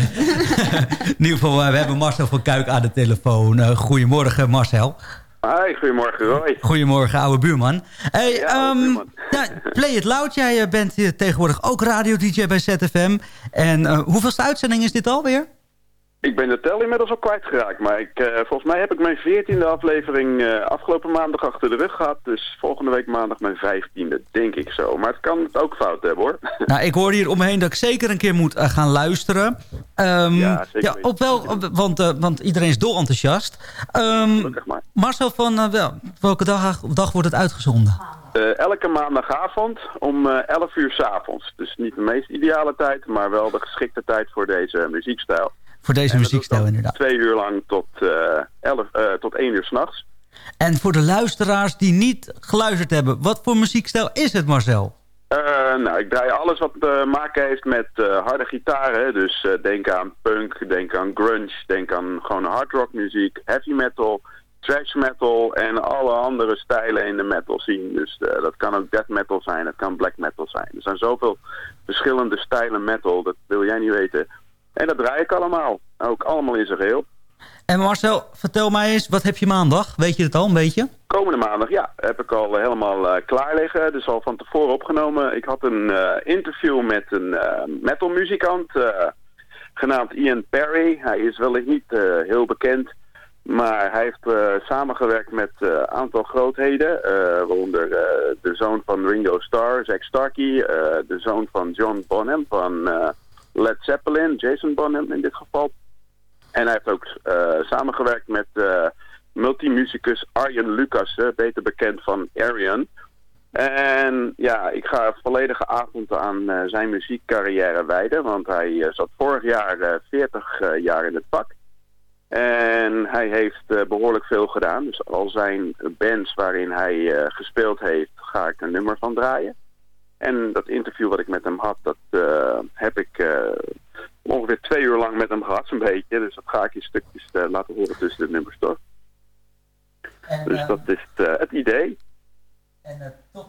In ieder geval, eh, we hebben Marcel van Kuik aan de telefoon. Eh, goedemorgen, Marcel. Hi, goedemorgen Roy. Goedemorgen, oude buurman. Hey, ehm, ja, Play It Loud, jij eh, bent hier tegenwoordig ook radio-dj bij ZFM. En eh, hoeveelste uitzending is dit alweer? Ik ben de tel inmiddels al kwijtgeraakt, maar ik, eh, volgens mij heb ik mijn veertiende aflevering eh, afgelopen maandag achter de rug gehad. Dus volgende week maandag mijn vijftiende, denk ik zo. Maar het kan het ook fout hebben hoor. Nou, ik hoorde hier omheen dat ik zeker een keer moet eh, gaan luisteren. Ehm, Ja, zeker ja, op wel, op- want, want iedereen is dol enthousiast. Ehm, Marcel, van wel, welke dag, dag wordt het uitgezonden? Elke maandagavond om eh 11 uur 's avonds. Dus niet de meest ideale tijd, maar wel de geschikte tijd voor deze muziekstijl. Voor deze muziekstijl inderdaad. Twee uur lang tot, eh 11, eh, tot 1 uur s'nachts. En voor de luisteraars die niet geluisterd hebben, wat voor muziekstijl is het, Marcel? Eh, nou, ik draai alles wat te maken heeft met eh, harde gitaren. Dus denk aan punk, denk aan grunge, denk aan gewoon hard rock muziek, heavy metal, thrash metal en alle andere stijlen in de metal scene. Dus dat kan ook death metal zijn, dat kan black metal zijn. Er zijn zoveel verschillende stijlen metal, dat wil jij niet weten. En dat draai ik allemaal, ook allemaal in zijn geheel. En Marcel, vertel mij eens, wat heb je maandag? Weet je het al een beetje? Komende maandag, ja, heb ik al eh, helemaal eh, klaar liggen. Dus al van tevoren opgenomen. Ik had een eh, interview met een eh, metalmuzikant genaamd Ian Perry. Hij is wellicht niet heel bekend, maar hij heeft samengewerkt met een aantal grootheden. waaronder de zoon van Ringo Starr, Zack Starkey. de zoon van John Bonham van Led Zeppelin, Jason Bonham in dit geval. En hij heeft ook eh, samengewerkt met eh, multimusicus Arjen Lucas, eh, beter bekend van Arian. En ja, ik ga volledige avond aan zijn muziekcarrière wijden, want hij zat vorig jaar eh, 40 eh, jaar in het vak. En hij heeft eh, behoorlijk veel gedaan. Dus al zijn bands waarin hij gespeeld heeft, ga ik een nummer van draaien. En dat interview wat ik met hem had, dat eh, heb ik eh, ongeveer twee uur lang met hem gehad, zo'n beetje. Dus dat ga ik in stukjes eh, laten horen tussen de nummers door. dus dat is het, het idee. En tot...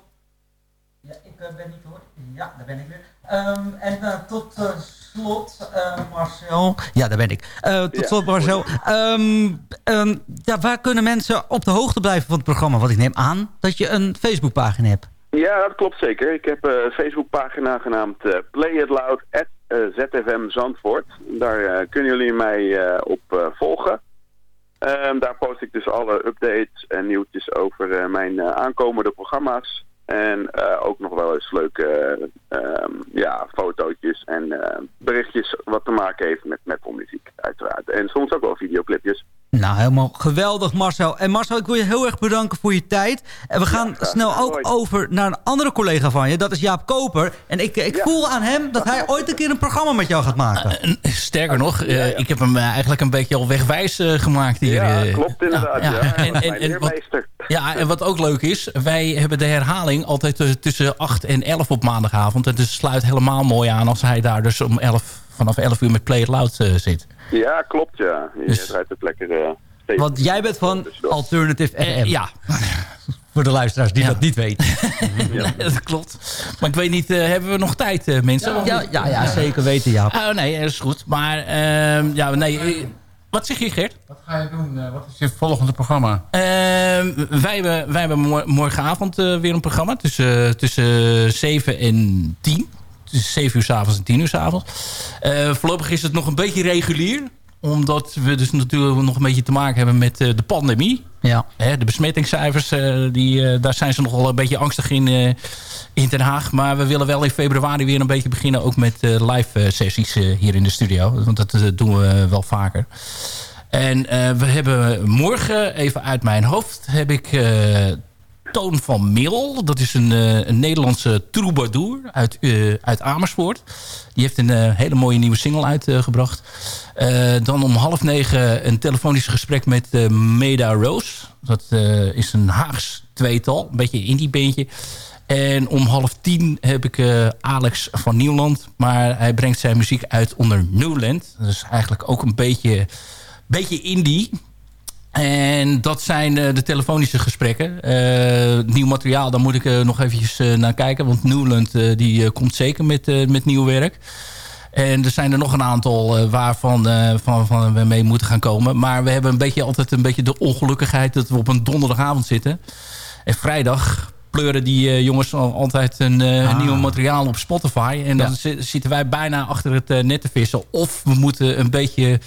Ja, ik ben niet hoor. Ja, daar ben ik weer. Um, en tot slot, Marcel... Ja, daar ben ik. tot ja, slot, Marcel. Um, um, ja, waar kunnen mensen op de hoogte blijven van het programma? Want ik neem aan dat je een Facebookpagina hebt. Ja, dat klopt zeker. Ik heb een Facebookpagina genaamd uh, Play It Loud uh, ZFM Zandvoort. Daar kunnen jullie mij op volgen. Um, daar post ik dus alle updates en nieuwtjes over mijn aankomende programma's. En ook nog wel eens leuke um, ja, fotootjes en berichtjes wat te maken heeft met metalmuziek uiteraard. En soms ook wel videoclipjes. Nou, helemaal geweldig Marcel. En Marcel, ik wil je heel erg bedanken voor je tijd. En we gaan ja, snel ook mooi. over naar een andere collega van je. Dat is Jaap Koper. En ik, ik ja. voel aan hem dat hij ooit een keer een programma met jou gaat maken. Uh, sterker nog, uh, ja, ik heb hem eigenlijk een beetje al wegwijs uh, gemaakt hier. Ja, klopt inderdaad. Ja, En, en, en, wat, ja, en wat ook leuk is, wij hebben de herhaling altijd tussen 8 en 11 op maandagavond. En dus het sluit helemaal mooi aan als hij daar dus om 11, vanaf 11 uur met Play It Loud zit. Ja, klopt ja. Je dus, draait het lekker... Uh, want jij bent van Alternative FM. Uh, ja. Voor de luisteraars die dat niet weten. Ja, dat klopt. Maar ik weet niet, eh, hebben we nog tijd, eh, mensen? Ja, ja, ja, zeker weten, ja. Oh nee, dat is goed. Maar, ehm, ja, nee. eh, Wat zeg je, Geert? Wat ga je doen? Eh, wat is je volgende programma? Ehm, wij hebben, wij hebben mor- morgenavond eh, weer een programma tussen, tussen 7 en 10. Tussen 7 uur s avonds en 10 uur s avonds. Eh, voorlopig is het nog een beetje regulier. Omdat we dus natuurlijk nog een beetje te maken hebben met eh, de pandemie. Ja. Hè, de besmettingscijfers, eh, die, daar zijn ze nog wel een beetje angstig in, in Den Haag. Maar we willen wel in februari weer een beetje beginnen. Ook met live sessies hier in de studio. Want dat doen we wel vaker. En we hebben morgen, even uit mijn hoofd, heb ik Toon van Mil. Dat is een, eh, een Nederlandse troubadour uit, eh, uit Amersfoort. Die heeft een eh, hele mooie nieuwe single uitgebracht. Dan om half negen een telefonisch gesprek met Meda Rose. Dat is een Haags tweetal, een beetje indie beentje. En om half tien heb ik Alex van Nieuwland. Maar hij brengt zijn muziek uit onder Newland. Dat is eigenlijk ook een beetje, beetje indie. En dat zijn eh, de telefonische gesprekken. Eh, nieuw materiaal, daar moet ik eh, nog eventjes naar kijken. Want Newland die, komt zeker met, met nieuw werk. En er zijn er nog een aantal waarvan van, van we mee moeten gaan komen. Maar we hebben een beetje, altijd een beetje de ongelukkigheid dat we op een donderdagavond zitten. En vrijdag pleuren die jongens al, altijd een Ah. nieuw materiaal op Spotify. En dan Ja. zitten wij bijna achter het net te vissen. Of we moeten een beetje...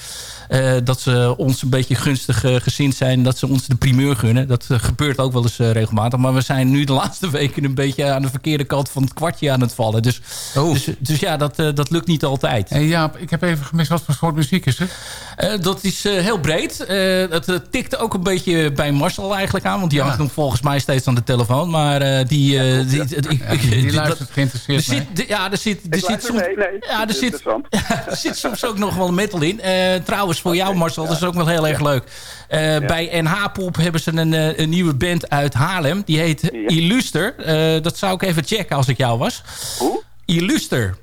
eh, dat ze ons een beetje gunstig eh, gezind zijn. Dat ze ons de primeur gunnen. Dat eh, gebeurt ook wel eens regelmatig. Maar we zijn nu de laatste weken een beetje aan de verkeerde kant van het kwartje aan het vallen. Dus, dus, dus ja, dat, dat lukt niet altijd. Hey Jaap, ik heb even gemist wat voor soort muziek is het? Eh, dat is eh, heel breed. Eh het eh, tikt ook een beetje bij Marcel eigenlijk aan. Want die hangt nog volgens mij steeds aan de telefoon. Maar eh, die... die, die, die die- luistert dat- geïnteresseerd er zit, Ja, er zit, er zit soms... nee. Ja, er Dat zit, interessant. er zit soms ook nog wel metal in. Eh, trouwens, voor jou Marcel, dat is ook wel heel erg leuk. Eh, Bij NH Pop hebben ze een, eh, een nieuwe band uit Haarlem. Die heet Illuster. Eh, dat zou ik even checken als ik jou was. Hoe? Illuster.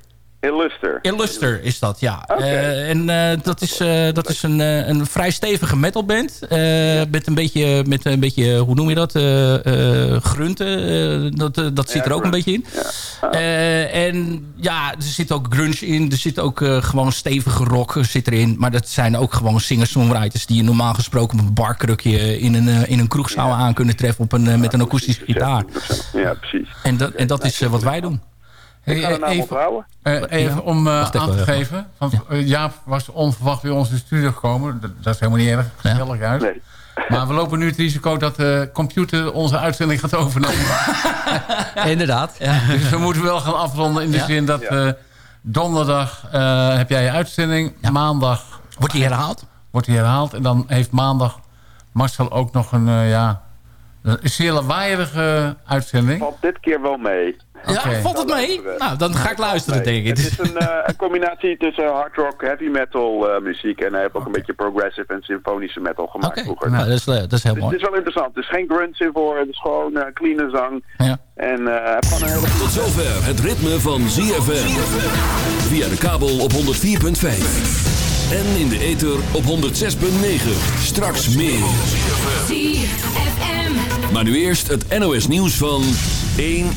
Illuster. Illuster is dat, ja. Eh, en eh, dat is, eh, dat is een, een vrij stevige metalband. met een beetje, met een beetje, hoe noem je dat? Grunten. dat dat zit er ook een beetje in. Eh, en ja, er zit ook grunge in. Er zit ook gewoon stevige rock zit erin. Maar dat zijn ook gewoon singer-songwriters... die je normaal gesproken op een barkrukje in een, in een kroeg zouden aan kunnen treffen... Op een, met een akoestische gitaar. Ja, precies. En dat, en dat is wat wij doen. Hey, Ik ga de naam even- onthouden. Eh, even om eh, aan te even. geven. Want eh, Jaap was onverwacht bij ons in de studio gekomen. Dat, dat is helemaal niet erg. Gezellig uit. Maar we lopen nu het risico dat de computer onze uitzending gaat overnemen. Inderdaad. Dus we moeten wel gaan afronden in de Ja. zin dat eh, donderdag eh, heb jij je uitzending. Maandag... Wordt die herhaald? Wordt die herhaald. En dan heeft maandag Marcel ook nog een, eh, ja, een zeer lawaaierige uitzending. Valt dit keer wel mee. Ja, valt het mee? Nou, dan ga ik luisteren, denk ik. Het is een, eh, een combinatie tussen hard rock, heavy metal eh, muziek en hij heeft ook een beetje progressive en symfonische metal gemaakt vroeger. Nou, dat, is, eh, dat is heel Dus het mooi. is wel interessant. Er is geen grunts in voor, het is gewoon eh clean zang. Ja. En eh, heeft gewoon een hele Tot zover het ritme van ZFM. Via de kabel op 104.5. En in de ether op 106.9. Straks meer. Maar nu eerst het NOS nieuws van 1